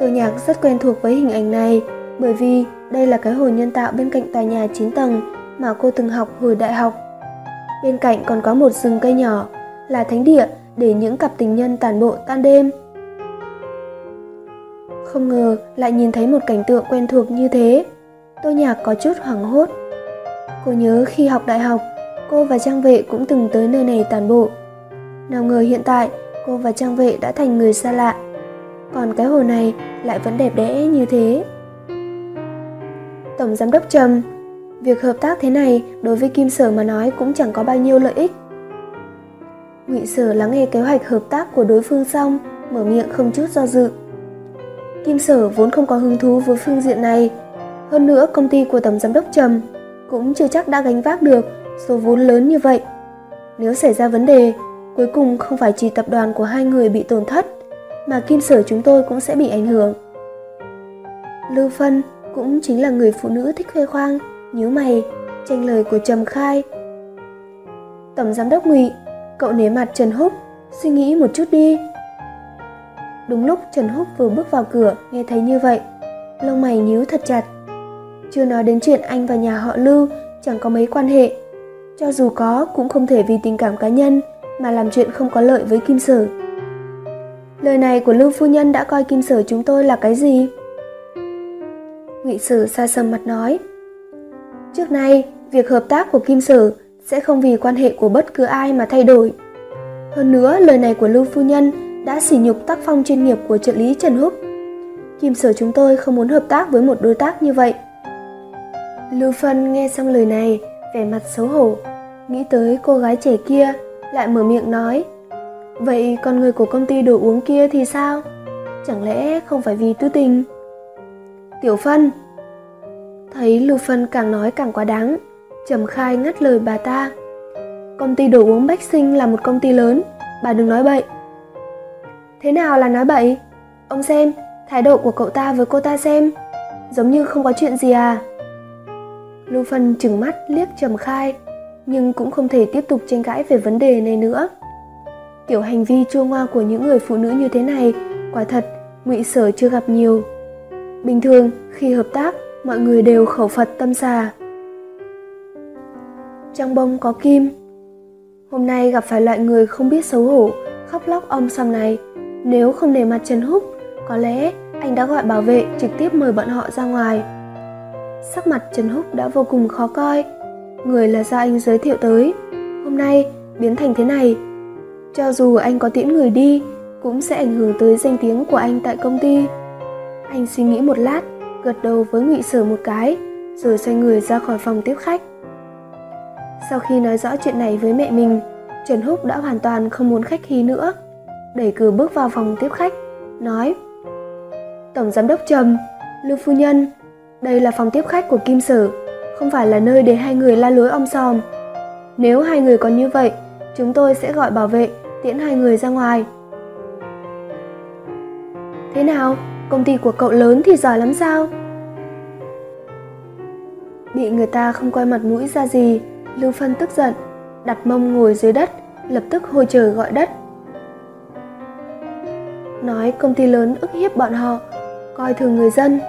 Tôi nhạc rất quen thuộc với hình ảnh này bởi vì đây là cái hồ nhân tạo bên cạnh tòa nhà 9 tầng mà cô từng học hồi đại học. Bên cạnh còn có một rừng cây nhỏ là thánh địa để những cặp tình nhân tàn bộ tan đêm. Không ngờ lại nhìn thấy một cảnh tượng quen thuộc như thế. Tôi nhạc có chút hoảng hốt. Cô nhớ khi học đại học, cô và trang vệ cũng từng tới nơi này tàn bộ. Nào ngờ hiện tại cô và trang vệ đã thành người xa lạ. Còn cái hồ này lại vẫn đẹp đẽ như thế. Tổng giám đốc Trầm, việc hợp tác thế này đối với Kim Sở mà nói cũng chẳng có bao nhiêu lợi ích. Ngụy Sở lắng nghe kế hoạch hợp tác của đối phương xong, mở miệng không chút do dự. Kim Sở vốn không có hứng thú với phương diện này. Hơn nữa, công ty của Tổng Giám đốc Trầm cũng chưa chắc đã gánh vác được số vốn lớn như vậy. Nếu xảy ra vấn đề, cuối cùng không phải chỉ tập đoàn của hai người bị tổn thất, mà Kim Sở chúng tôi cũng sẽ bị ảnh hưởng. Lưu Phân cũng chính là người phụ nữ thích khoe khoang, nhíu mày, tranh lời của Trầm Khai. Tổng Giám đốc Ngụy, cậu nể mặt Trần Húc, suy nghĩ một chút đi. Đúng lúc Trần Húc vừa bước vào cửa nghe thấy như vậy, lông mày nhíu thật chặt. Chưa nói đến chuyện anh và nhà họ Lưu chẳng có mấy quan hệ. Cho dù có cũng không thể vì tình cảm cá nhân mà làm chuyện không có lợi với Kim Sở. Lời này của Lưu Phu Nhân đã coi Kim Sở chúng tôi là cái gì? Ngụy Sử xa sầm mặt nói. Trước nay, việc hợp tác của Kim Sử sẽ không vì quan hệ của bất cứ ai mà thay đổi. Hơn nữa, lời này của Lưu Phu Nhân đã sỉ nhục tác phong chuyên nghiệp của trợ lý Trần Húc. Kim sở chúng tôi không muốn hợp tác với một đối tác như vậy. Lưu Phân nghe xong lời này, vẻ mặt xấu hổ, nghĩ tới cô gái trẻ kia, lại mở miệng nói. Vậy con người của công ty đồ uống kia thì sao? Chẳng lẽ không phải vì tư tình? Tiểu Phân Thấy Lưu Phân càng nói càng quá đáng, Trầm Khai ngắt lời bà ta. Công ty đồ uống Bách Sinh là một công ty lớn, bà đừng nói bậy. Thế nào là nói bậy? Ông xem, thái độ của cậu ta với cô ta xem, giống như không có chuyện gì à? Lưu Phân chừng mắt liếc Trầm Khai, nhưng cũng không thể tiếp tục tranh cãi về vấn đề này nữa. Kiểu hành vi chua ngoa của những người phụ nữ như thế này, quả thật, ngụy sở chưa gặp nhiều. Bình thường, khi hợp tác, mọi người đều khẩu Phật tâm xà. Trong bông có kim. Hôm nay gặp phải loại người không biết xấu hổ, khóc lóc om sòm này, nếu không để mặt Trần Húc, có lẽ anh đã gọi bảo vệ trực tiếp mời bọn họ ra ngoài. Sắc mặt Trần Húc đã vô cùng khó coi. Người là do anh giới thiệu tới. Hôm nay biến thành thế này. Cho dù anh có tiễn người đi, cũng sẽ ảnh hưởng tới danh tiếng của anh tại công ty. Anh suy nghĩ một lát, gật đầu với Ngụy Sở một cái, rồi xoay người ra khỏi phòng tiếp khách. Sau khi nói rõ chuyện này với mẹ mình, Trần Húc đã hoàn toàn không muốn khách khí nữa đẩy cửa bước vào phòng tiếp khách, nói Tổng giám đốc Trầm, Lưu Phu Nhân, đây là phòng tiếp khách của Kim Sở, không phải là nơi để hai người la lối om sòm. Nếu hai người còn như vậy, chúng tôi sẽ gọi bảo vệ tiễn hai người ra ngoài. Thế nào, công ty của cậu lớn thì giỏi lắm sao? Bị người ta không coi mặt mũi ra gì, Lưu Phân tức giận, đặt mông ngồi dưới đất, lập tức hôi trời gọi đất nói công ty lớn ức hiếp bọn họ, coi thường người dân.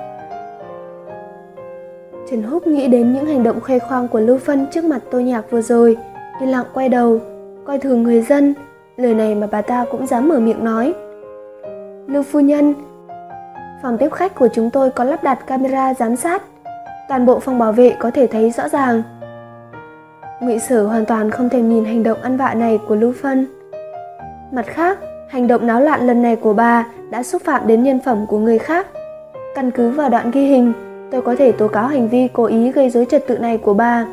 Trần Húc nghĩ đến những hành động khoe khoang của Lưu Phân trước mặt Tô Nhạc vừa rồi, yên lặng quay đầu, coi thường người dân, lời này mà bà ta cũng dám mở miệng nói. Lưu phu nhân, phòng tiếp khách của chúng tôi có lắp đặt camera giám sát, toàn bộ phòng bảo vệ có thể thấy rõ ràng. Ngụy Sử hoàn toàn không thèm nhìn hành động ăn vạ này của Lưu Phân. Mặt khác, Hành động náo loạn lần này của bà đã xúc phạm đến nhân phẩm của người khác. Căn cứ vào đoạn ghi hình, tôi có thể tố cáo hành vi cố ý gây rối trật tự này của bà.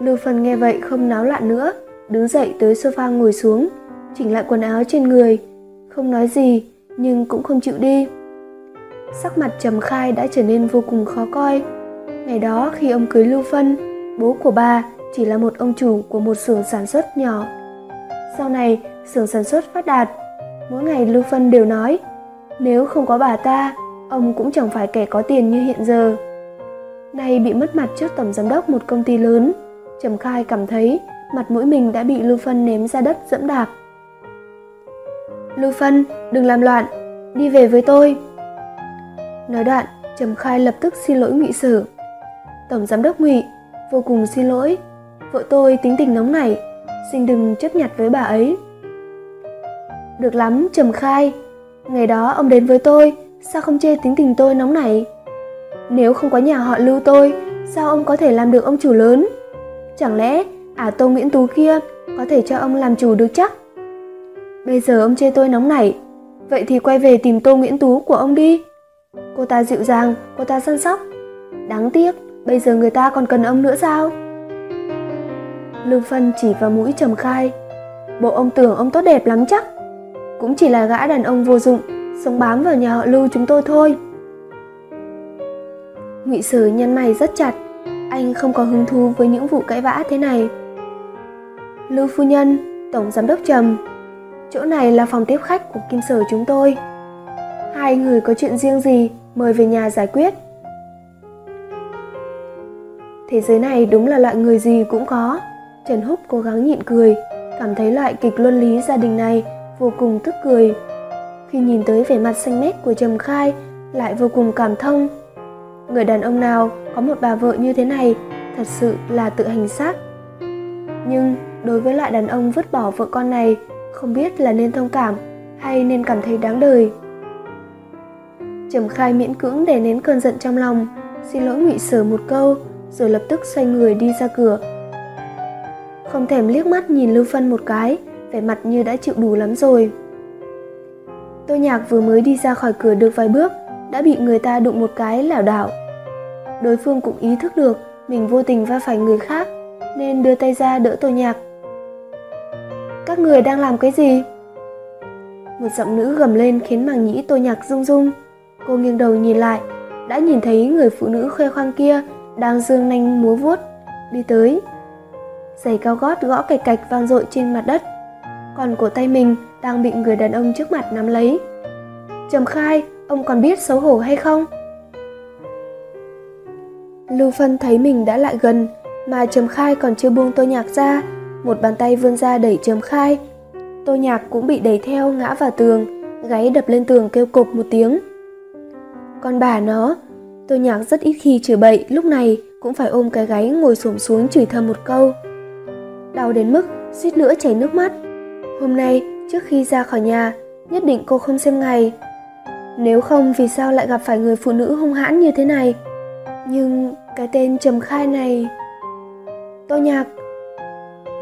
Lưu Phân nghe vậy không náo loạn nữa, đứng dậy tới sofa ngồi xuống, chỉnh lại quần áo trên người, không nói gì nhưng cũng không chịu đi. Sắc mặt Trầm Khai đã trở nên vô cùng khó coi. Ngày đó khi ông cưới Lưu Phân, bố của bà chỉ là một ông chủ của một xưởng sản xuất nhỏ. Sau này, xưởng sản xuất phát đạt. Mỗi ngày Lưu Phân đều nói, nếu không có bà ta, ông cũng chẳng phải kẻ có tiền như hiện giờ. Nay bị mất mặt trước tổng giám đốc một công ty lớn, Trầm Khai cảm thấy mặt mũi mình đã bị Lưu Phân ném ra đất dẫm đạp. Lưu Phân, đừng làm loạn, đi về với tôi. Nói đoạn, Trầm Khai lập tức xin lỗi Ngụy Sử. Tổng giám đốc Ngụy, vô cùng xin lỗi, vợ tôi tính tình nóng nảy, xin đừng chấp nhặt với bà ấy. Được lắm, Trầm Khai, ngày đó ông đến với tôi, sao không chê tính tình tôi nóng nảy? Nếu không có nhà họ Lưu tôi, sao ông có thể làm được ông chủ lớn? Chẳng lẽ ả Tô Nguyễn Tú kia có thể cho ông làm chủ được chắc? Bây giờ ông chê tôi nóng nảy, vậy thì quay về tìm Tô Nguyễn Tú của ông đi. Cô ta dịu dàng, cô ta săn sóc. Đáng tiếc, bây giờ người ta còn cần ông nữa sao? Lưu Phân chỉ vào mũi trầm khai. Bộ ông tưởng ông tốt đẹp lắm chắc. Cũng chỉ là gã đàn ông vô dụng, sống bám vào nhà họ Lưu chúng tôi thôi. Ngụy Sử nhăn mày rất chặt, anh không có hứng thú với những vụ cãi vã thế này. Lưu phu nhân, tổng giám đốc Trầm, chỗ này là phòng tiếp khách của Kim Sở chúng tôi. Hai người có chuyện riêng gì, mời về nhà giải quyết. Thế giới này đúng là loại người gì cũng có. Trần Húc cố gắng nhịn cười, cảm thấy loại kịch luân lý gia đình này vô cùng tức cười. Khi nhìn tới vẻ mặt xanh mét của Trầm Khai, lại vô cùng cảm thông. Người đàn ông nào có một bà vợ như thế này thật sự là tự hành xác. Nhưng đối với loại đàn ông vứt bỏ vợ con này, không biết là nên thông cảm hay nên cảm thấy đáng đời. Trầm Khai miễn cưỡng để nén cơn giận trong lòng, xin lỗi Ngụy Sở một câu, rồi lập tức xoay người đi ra cửa. Không thèm liếc mắt nhìn Lưu Phân một cái, vẻ mặt như đã chịu đủ lắm rồi. Tô Nhạc vừa mới đi ra khỏi cửa được vài bước, đã bị người ta đụng một cái lảo đảo. Đối phương cũng ý thức được mình vô tình va phải người khác, nên đưa tay ra đỡ Tô Nhạc. Các người đang làm cái gì? Một giọng nữ gầm lên khiến màng nhĩ Tô Nhạc rung rung. Cô nghiêng đầu nhìn lại, đã nhìn thấy người phụ nữ khoe khoang kia đang dương nanh múa vuốt, đi tới. Giày cao gót gõ cạch cạch vang dội trên mặt đất, còn cổ tay mình đang bị người đàn ông trước mặt nắm lấy. Trầm khai, ông còn biết xấu hổ hay không? Lưu Phân thấy mình đã lại gần, mà Trầm Khai còn chưa buông Tô Nhạc ra, một bàn tay vươn ra đẩy Trầm Khai. Tô Nhạc cũng bị đẩy theo ngã vào tường, gáy đập lên tường kêu cục một tiếng. Con bà nó, Tô Nhạc rất ít khi chửi bậy, lúc này cũng phải ôm cái gáy ngồi xổm xuống chửi thầm một câu. Đau đến mức suýt nữa chảy nước mắt. Hôm nay, trước khi ra khỏi nhà, nhất định cô không xem ngày. Nếu không vì sao lại gặp phải người phụ nữ hung hãn như thế này? Nhưng cái tên trầm khai này... Tô Nhạc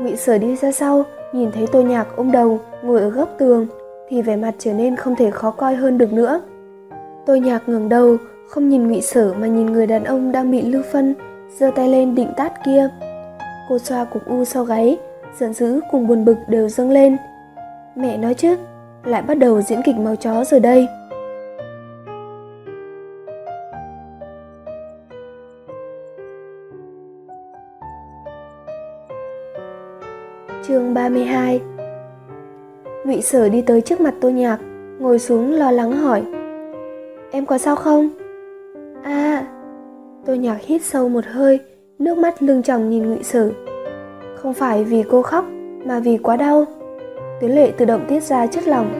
Ngụy Sở đi ra sau, nhìn thấy Tô Nhạc ôm đầu ngồi ở góc tường thì vẻ mặt trở nên không thể khó coi hơn được nữa. Tô Nhạc ngẩng đầu, không nhìn Ngụy Sở mà nhìn người đàn ông đang bị Lưu Phân giơ tay lên định tát kia. Cô xoa cục u sau gáy, giận dữ cùng buồn bực đều dâng lên. Mẹ nói chứ, lại bắt đầu diễn kịch máu chó rồi đây. Chương 32 Ngụy Sở đi tới trước mặt Tô Nhạc, ngồi xuống lo lắng hỏi. Em có sao không? À, Tô Nhạc hít sâu một hơi, nước mắt lưng tròng nhìn Ngụy sử. Không phải vì cô khóc, mà vì quá đau. Tuyến lệ tự động tiết ra chất lòng.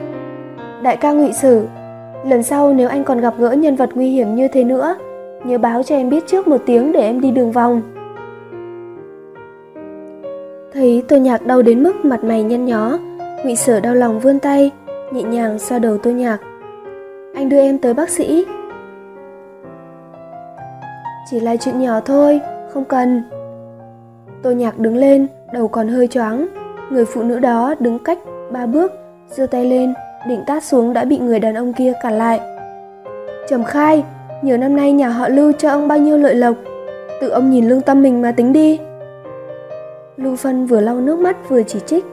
Đại ca Ngụy sử, lần sau nếu anh còn gặp gỡ nhân vật nguy hiểm như thế nữa, nhớ báo cho em biết trước một tiếng để em đi đường vòng. Thấy Tô Nhạc đau đến mức mặt mày nhăn nhó, Ngụy Sở đau lòng vươn tay, nhẹ nhàng xoa đầu Tô Nhạc. Anh đưa em tới bác sĩ. Chỉ là chuyện nhỏ thôi, không cần. Tô Nhạc đứng lên, đầu còn hơi choáng. Người phụ nữ đó đứng cách ba bước, giơ tay lên, định tát xuống đã bị người đàn ông kia cản lại. Trầm khai, nhiều năm nay nhà họ Lưu cho ông bao nhiêu lợi lộc, tự ông nhìn lương tâm mình mà tính đi. Lưu Phân vừa lau nước mắt vừa chỉ trích.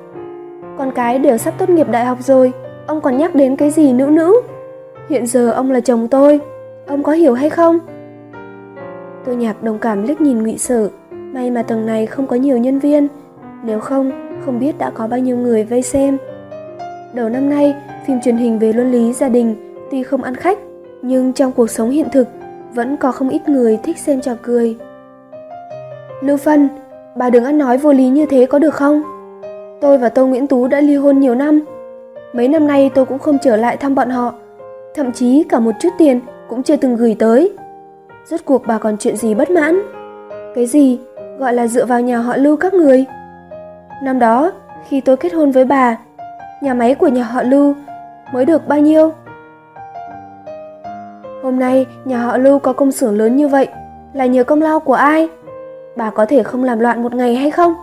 Con cái đều sắp tốt nghiệp đại học rồi, ông còn nhắc đến cái gì nữ nữ? Hiện giờ ông là chồng tôi, ông có hiểu hay không? Tôi nhạc đồng cảm liếc nhìn ngụy sở, may mà tầng này không có nhiều nhân viên, nếu không, không biết đã có bao nhiêu người vây xem. Đầu năm nay, phim truyền hình về luân lý gia đình tuy không ăn khách, nhưng trong cuộc sống hiện thực vẫn có không ít người thích xem trò cười. Lưu Phân, bà đừng ăn nói vô lý như thế có được không? Tôi và Tô Nguyễn Tú đã ly hôn nhiều năm. Mấy năm nay tôi cũng không trở lại thăm bọn họ, thậm chí cả một chút tiền cũng chưa từng gửi tới. Rốt cuộc bà còn chuyện gì bất mãn? Cái gì gọi là dựa vào nhà họ Lưu các người? Năm đó, khi tôi kết hôn với bà, nhà máy của nhà họ Lưu mới được bao nhiêu? Hôm nay nhà họ Lưu có công xưởng lớn như vậy là nhờ công lao của ai? Bà có thể không làm loạn một ngày hay không?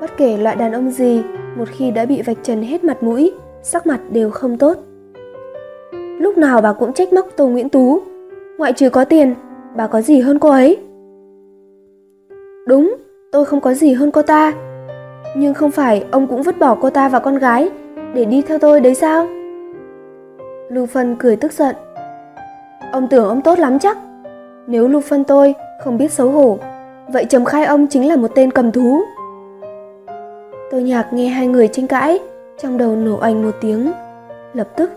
Bất kể loại đàn ông gì, một khi đã bị vạch trần hết mặt mũi, sắc mặt đều không tốt. Lúc nào bà cũng trách móc Tô Nguyễn Tú, ngoại trừ có tiền, bà có gì hơn cô ấy? Đúng, tôi không có gì hơn cô ta. Nhưng không phải ông cũng vứt bỏ cô ta và con gái để đi theo tôi đấy sao? Lưu Phân cười tức giận. Ông tưởng ông tốt lắm chắc. Nếu Lưu Phân tôi không biết xấu hổ, vậy Trầm Khai ông chính là một tên cầm thú. Tôi nhạc nghe hai người tranh cãi, trong đầu nổ ảnh một tiếng. Lập tức,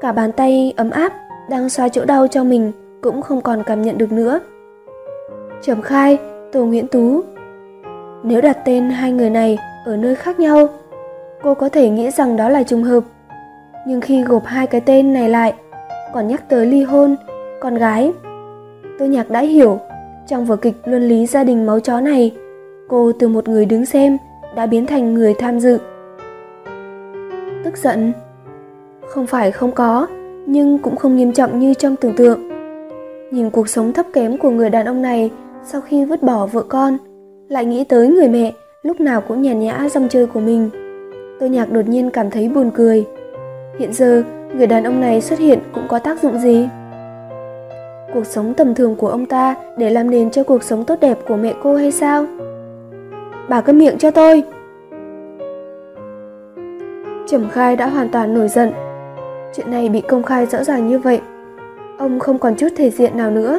cả bàn tay ấm áp đang xoa chỗ đau cho mình cũng không còn cảm nhận được nữa. Trầm Khai, Tô Nguyễn Tú. Nếu đặt tên hai người này ở nơi khác nhau, cô có thể nghĩ rằng đó là trùng hợp nhưng khi gộp hai cái tên này lại còn nhắc tới ly hôn con gái tôi nhạc đã hiểu trong vở kịch luân lý gia đình máu chó này cô từ một người đứng xem đã biến thành người tham dự tức giận không phải không có nhưng cũng không nghiêm trọng như trong tưởng tượng nhìn cuộc sống thấp kém của người đàn ông này sau khi vứt bỏ vợ con lại nghĩ tới người mẹ lúc nào cũng nhàn nhã rong chơi của mình tôi nhạc đột nhiên cảm thấy buồn cười Hiện giờ, người đàn ông này xuất hiện cũng có tác dụng gì? Cuộc sống tầm thường của ông ta để làm nền cho cuộc sống tốt đẹp của mẹ cô hay sao? Bà câm miệng cho tôi! Trầm khai đã hoàn toàn nổi giận. Chuyện này bị công khai rõ ràng như vậy. Ông không còn chút thể diện nào nữa.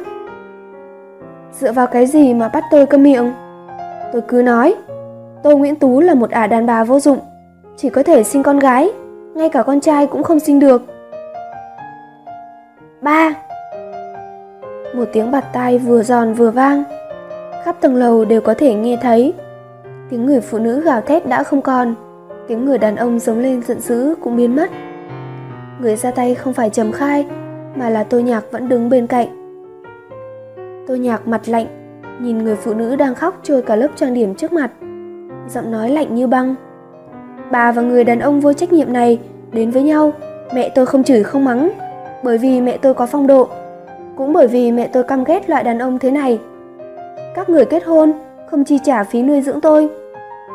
Dựa vào cái gì mà bắt tôi câm miệng? Tôi cứ nói, tôi Nguyễn Tú là một ả đàn bà vô dụng, chỉ có thể sinh con gái ngay cả con trai cũng không sinh được. Ba Một tiếng bạt tai vừa giòn vừa vang. Khắp tầng lầu đều có thể nghe thấy. Tiếng người phụ nữ gào thét đã không còn. Tiếng người đàn ông giống lên giận dữ cũng biến mất. Người ra tay không phải trầm khai, mà là tô nhạc vẫn đứng bên cạnh. Tô nhạc mặt lạnh, nhìn người phụ nữ đang khóc trôi cả lớp trang điểm trước mặt. Giọng nói lạnh như băng bà và người đàn ông vô trách nhiệm này đến với nhau mẹ tôi không chửi không mắng bởi vì mẹ tôi có phong độ cũng bởi vì mẹ tôi căm ghét loại đàn ông thế này các người kết hôn không chi trả phí nuôi dưỡng tôi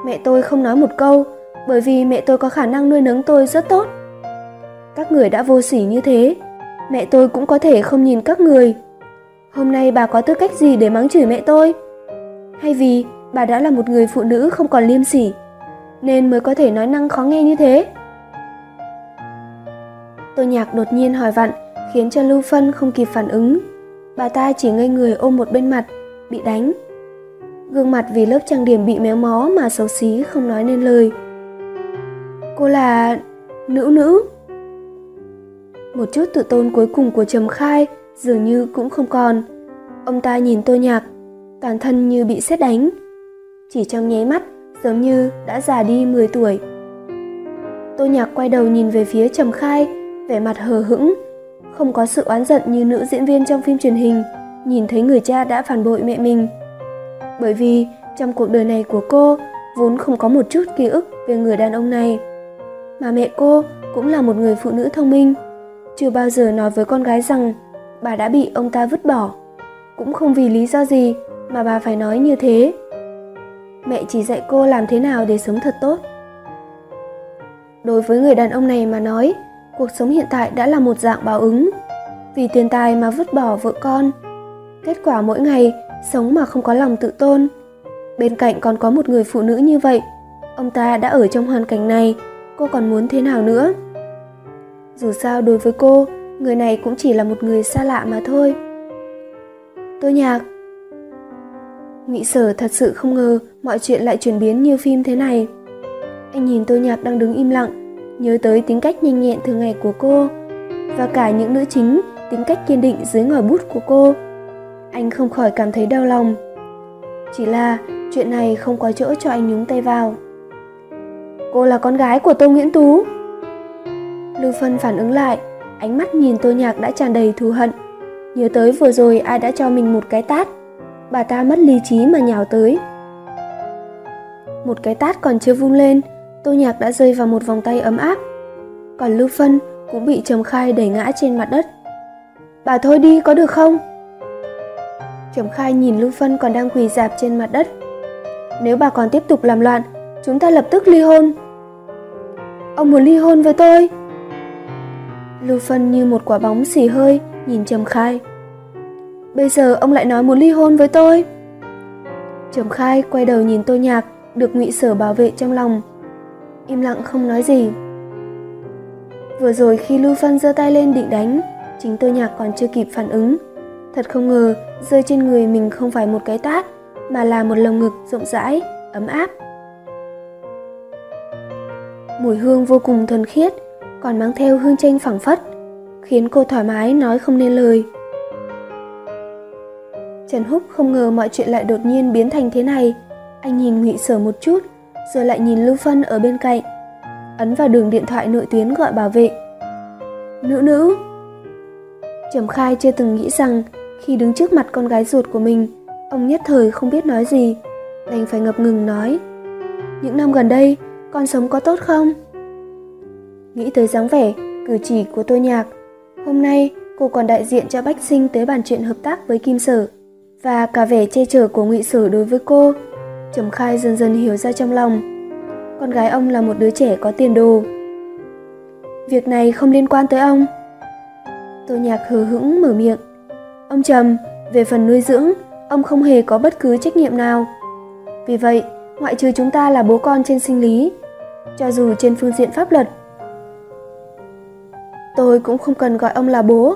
mẹ tôi không nói một câu bởi vì mẹ tôi có khả năng nuôi nấng tôi rất tốt các người đã vô sỉ như thế mẹ tôi cũng có thể không nhìn các người hôm nay bà có tư cách gì để mắng chửi mẹ tôi hay vì bà đã là một người phụ nữ không còn liêm sỉ nên mới có thể nói năng khó nghe như thế. Tô Nhạc đột nhiên hỏi vặn, khiến cho Lưu Phân không kịp phản ứng. Bà ta chỉ ngây người ôm một bên mặt, bị đánh. Gương mặt vì lớp trang điểm bị méo mó mà xấu xí không nói nên lời. Cô là... nữ nữ. Một chút tự tôn cuối cùng của Trầm Khai dường như cũng không còn. Ông ta nhìn Tô Nhạc, toàn thân như bị xét đánh. Chỉ trong nháy mắt, giống như đã già đi 10 tuổi. Tô Nhạc quay đầu nhìn về phía Trầm Khai, vẻ mặt hờ hững, không có sự oán giận như nữ diễn viên trong phim truyền hình, nhìn thấy người cha đã phản bội mẹ mình. Bởi vì trong cuộc đời này của cô vốn không có một chút ký ức về người đàn ông này. Mà mẹ cô cũng là một người phụ nữ thông minh, chưa bao giờ nói với con gái rằng bà đã bị ông ta vứt bỏ. Cũng không vì lý do gì mà bà phải nói như thế mẹ chỉ dạy cô làm thế nào để sống thật tốt đối với người đàn ông này mà nói cuộc sống hiện tại đã là một dạng báo ứng vì tiền tài mà vứt bỏ vợ con. Kết quả mỗi ngày sống mà không có lòng tự tôn. Bên cạnh còn có một người phụ nữ như vậy, ông ta đã ở trong hoàn cảnh này, cô còn muốn thế nào nữa? Dù sao đối với cô, người này cũng chỉ là một người xa lạ mà thôi. Tôi nhạc. Ngụy Sở thật sự không ngờ mọi chuyện lại chuyển biến như phim thế này. Anh nhìn Tô Nhạc đang đứng im lặng, nhớ tới tính cách nhanh nhẹn thường ngày của cô và cả những nữ chính tính cách kiên định dưới ngòi bút của cô. Anh không khỏi cảm thấy đau lòng. Chỉ là chuyện này không có chỗ cho anh nhúng tay vào. Cô là con gái của Tô Nguyễn Tú. Lưu Phân phản ứng lại, ánh mắt nhìn Tô Nhạc đã tràn đầy thù hận. Nhớ tới vừa rồi ai đã cho mình một cái tát. Bà ta mất lý trí mà nhào tới. Một cái tát còn chưa vung lên, Tô Nhạc đã rơi vào một vòng tay ấm áp. Còn Lưu Phân cũng bị Trầm Khai đẩy ngã trên mặt đất. Bà thôi đi có được không? Trầm Khai nhìn Lưu Phân còn đang quỳ dạp trên mặt đất. Nếu bà còn tiếp tục làm loạn, chúng ta lập tức ly hôn. Ông muốn ly hôn với tôi? Lưu Phân như một quả bóng xì hơi nhìn Trầm Khai. Bây giờ ông lại nói muốn ly hôn với tôi. Trầm Khai quay đầu nhìn Tô Nhạc được ngụy Sở bảo vệ trong lòng. Im lặng không nói gì. Vừa rồi khi Lưu Phân giơ tay lên định đánh, chính Tô Nhạc còn chưa kịp phản ứng. Thật không ngờ rơi trên người mình không phải một cái tát, mà là một lồng ngực rộng rãi, ấm áp. Mùi hương vô cùng thuần khiết, còn mang theo hương chanh phẳng phất, khiến cô thoải mái nói không nên lời. Trần Húc không ngờ mọi chuyện lại đột nhiên biến thành thế này. Anh nhìn Ngụy Sở một chút, rồi lại nhìn Lưu Phân ở bên cạnh. Ấn vào đường điện thoại nội tuyến gọi bảo vệ. Nữ nữ. Trầm Khai chưa từng nghĩ rằng khi đứng trước mặt con gái ruột của mình, ông nhất thời không biết nói gì, đành phải ngập ngừng nói. Những năm gần đây, con sống có tốt không? Nghĩ tới dáng vẻ, cử chỉ của tôi nhạc, hôm nay cô còn đại diện cho Bách Sinh tới bàn chuyện hợp tác với Kim Sở và cả vẻ che chở của Ngụy Sở đối với cô. Trầm Khai dần dần hiểu ra trong lòng, con gái ông là một đứa trẻ có tiền đồ. Việc này không liên quan tới ông. Tô Nhạc hờ hững mở miệng. Ông Trầm, về phần nuôi dưỡng, ông không hề có bất cứ trách nhiệm nào. Vì vậy, ngoại trừ chúng ta là bố con trên sinh lý, cho dù trên phương diện pháp luật, tôi cũng không cần gọi ông là bố.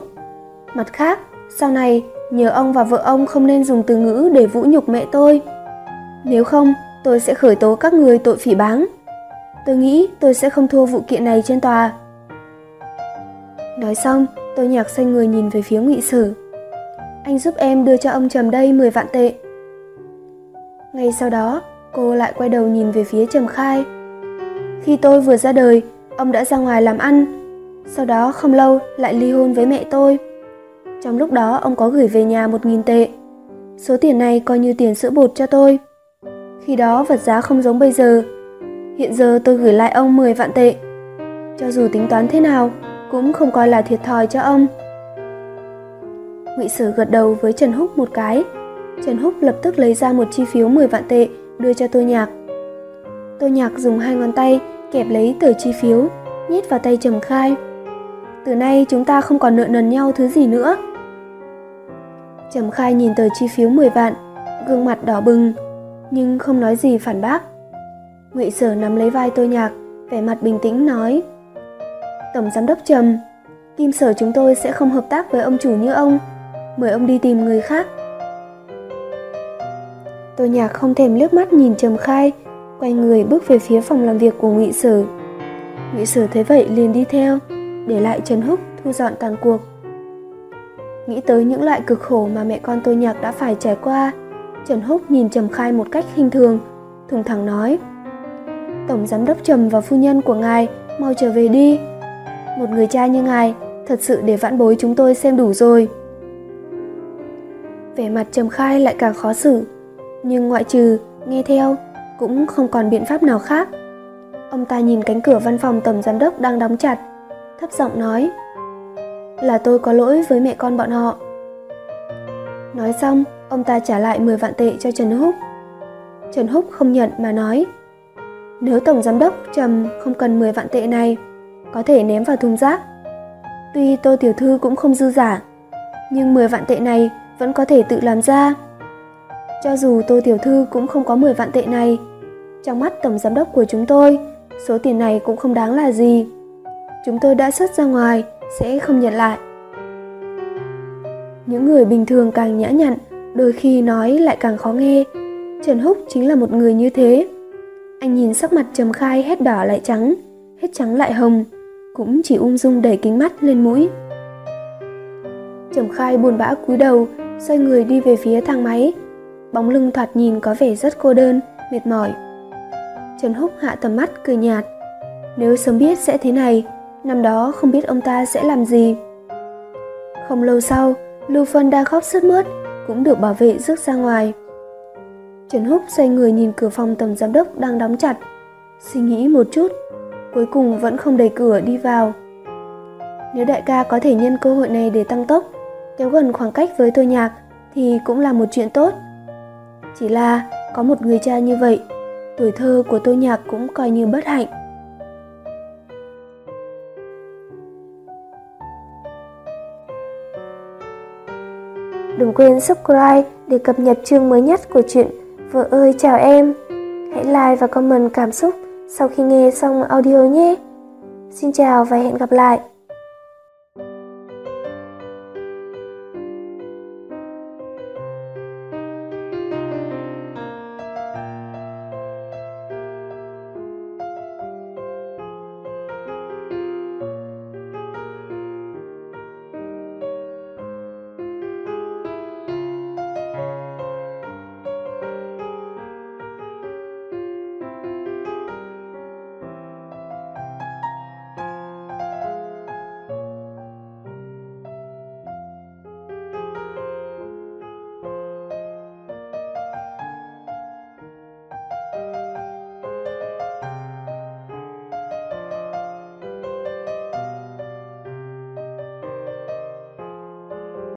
Mặt khác, sau này nhờ ông và vợ ông không nên dùng từ ngữ để vũ nhục mẹ tôi. Nếu không, tôi sẽ khởi tố các người tội phỉ báng. Tôi nghĩ tôi sẽ không thua vụ kiện này trên tòa. Nói xong, tôi nhạc xoay người nhìn về phía ngụy sử. Anh giúp em đưa cho ông Trầm đây 10 vạn tệ. Ngay sau đó, cô lại quay đầu nhìn về phía Trầm Khai. Khi tôi vừa ra đời, ông đã ra ngoài làm ăn. Sau đó không lâu lại ly hôn với mẹ tôi. Trong lúc đó ông có gửi về nhà 1.000 tệ. Số tiền này coi như tiền sữa bột cho tôi. Khi đó vật giá không giống bây giờ. Hiện giờ tôi gửi lại ông 10 vạn tệ. Cho dù tính toán thế nào, cũng không coi là thiệt thòi cho ông. Ngụy Sử gật đầu với Trần Húc một cái. Trần Húc lập tức lấy ra một chi phiếu 10 vạn tệ đưa cho Tô Nhạc. Tô Nhạc dùng hai ngón tay kẹp lấy tờ chi phiếu, nhét vào tay Trầm Khai. Từ nay chúng ta không còn nợ nần nhau thứ gì nữa. Trầm Khai nhìn tờ chi phiếu 10 vạn, gương mặt đỏ bừng, nhưng không nói gì phản bác. Ngụy Sở nắm lấy vai Tô Nhạc, vẻ mặt bình tĩnh nói: "Tổng giám đốc Trầm, Kim Sở chúng tôi sẽ không hợp tác với ông chủ như ông, mời ông đi tìm người khác." Tô Nhạc không thèm liếc mắt nhìn Trầm Khai, quay người bước về phía phòng làm việc của Ngụy Sở. Ngụy Sở thấy vậy liền đi theo, để lại Trần Húc thu dọn tàn cuộc. Nghĩ tới những loại cực khổ mà mẹ con tôi Nhạc đã phải trải qua, Trần Húc nhìn Trầm Khai một cách khinh thường, thùng thẳng nói: "Tổng giám đốc Trầm và phu nhân của ngài mau trở về đi. Một người cha như ngài thật sự để vãn bối chúng tôi xem đủ rồi." Vẻ mặt Trầm Khai lại càng khó xử, nhưng ngoại trừ nghe theo cũng không còn biện pháp nào khác. Ông ta nhìn cánh cửa văn phòng tổng giám đốc đang đóng chặt, thấp giọng nói: "Là tôi có lỗi với mẹ con bọn họ." Nói xong, ông ta trả lại 10 vạn tệ cho Trần Húc. Trần Húc không nhận mà nói: "Nếu tổng giám đốc Trầm không cần 10 vạn tệ này, có thể ném vào thùng rác. Tuy Tô tiểu thư cũng không dư giả, Nhưng 10 vạn tệ này vẫn có thể tự làm ra. Cho dù Tô Tiểu Thư cũng không có 10 vạn tệ này, trong mắt tổng giám đốc của chúng tôi, số tiền này cũng không đáng là gì. Chúng tôi đã xuất ra ngoài, sẽ không nhận lại. Những người bình thường càng nhã nhặn, đôi khi nói lại càng khó nghe. Trần Húc chính là một người như thế. Anh nhìn sắc mặt Trầm Khai hết đỏ lại trắng, hết trắng lại hồng, cũng chỉ ung dung đẩy kính mắt lên mũi. Trầm Khai buồn bã cúi đầu, xoay người đi về phía thang máy. Bóng lưng thoạt nhìn có vẻ rất cô đơn, mệt mỏi. Trần Húc hạ tầm mắt cười nhạt. Nếu sớm biết sẽ thế này, năm đó không biết ông ta sẽ làm gì. Không lâu sau, Lưu Phân đang khóc sướt mướt, cũng được bảo vệ rước ra ngoài. Trần Húc xoay người nhìn cửa phòng tổng giám đốc đang đóng chặt, suy nghĩ một chút, cuối cùng vẫn không đẩy cửa đi vào. Nếu đại ca có thể nhân cơ hội này để tăng tốc, kéo gần khoảng cách với tôi nhạc thì cũng là một chuyện tốt. Chỉ là có một người cha như vậy, tuổi thơ của tôi nhạc cũng coi như bất hạnh. Đừng quên subscribe để cập nhật chương mới nhất của truyện Vợ ơi chào em. Hãy like và comment cảm xúc sau khi nghe xong audio nhé. Xin chào và hẹn gặp lại.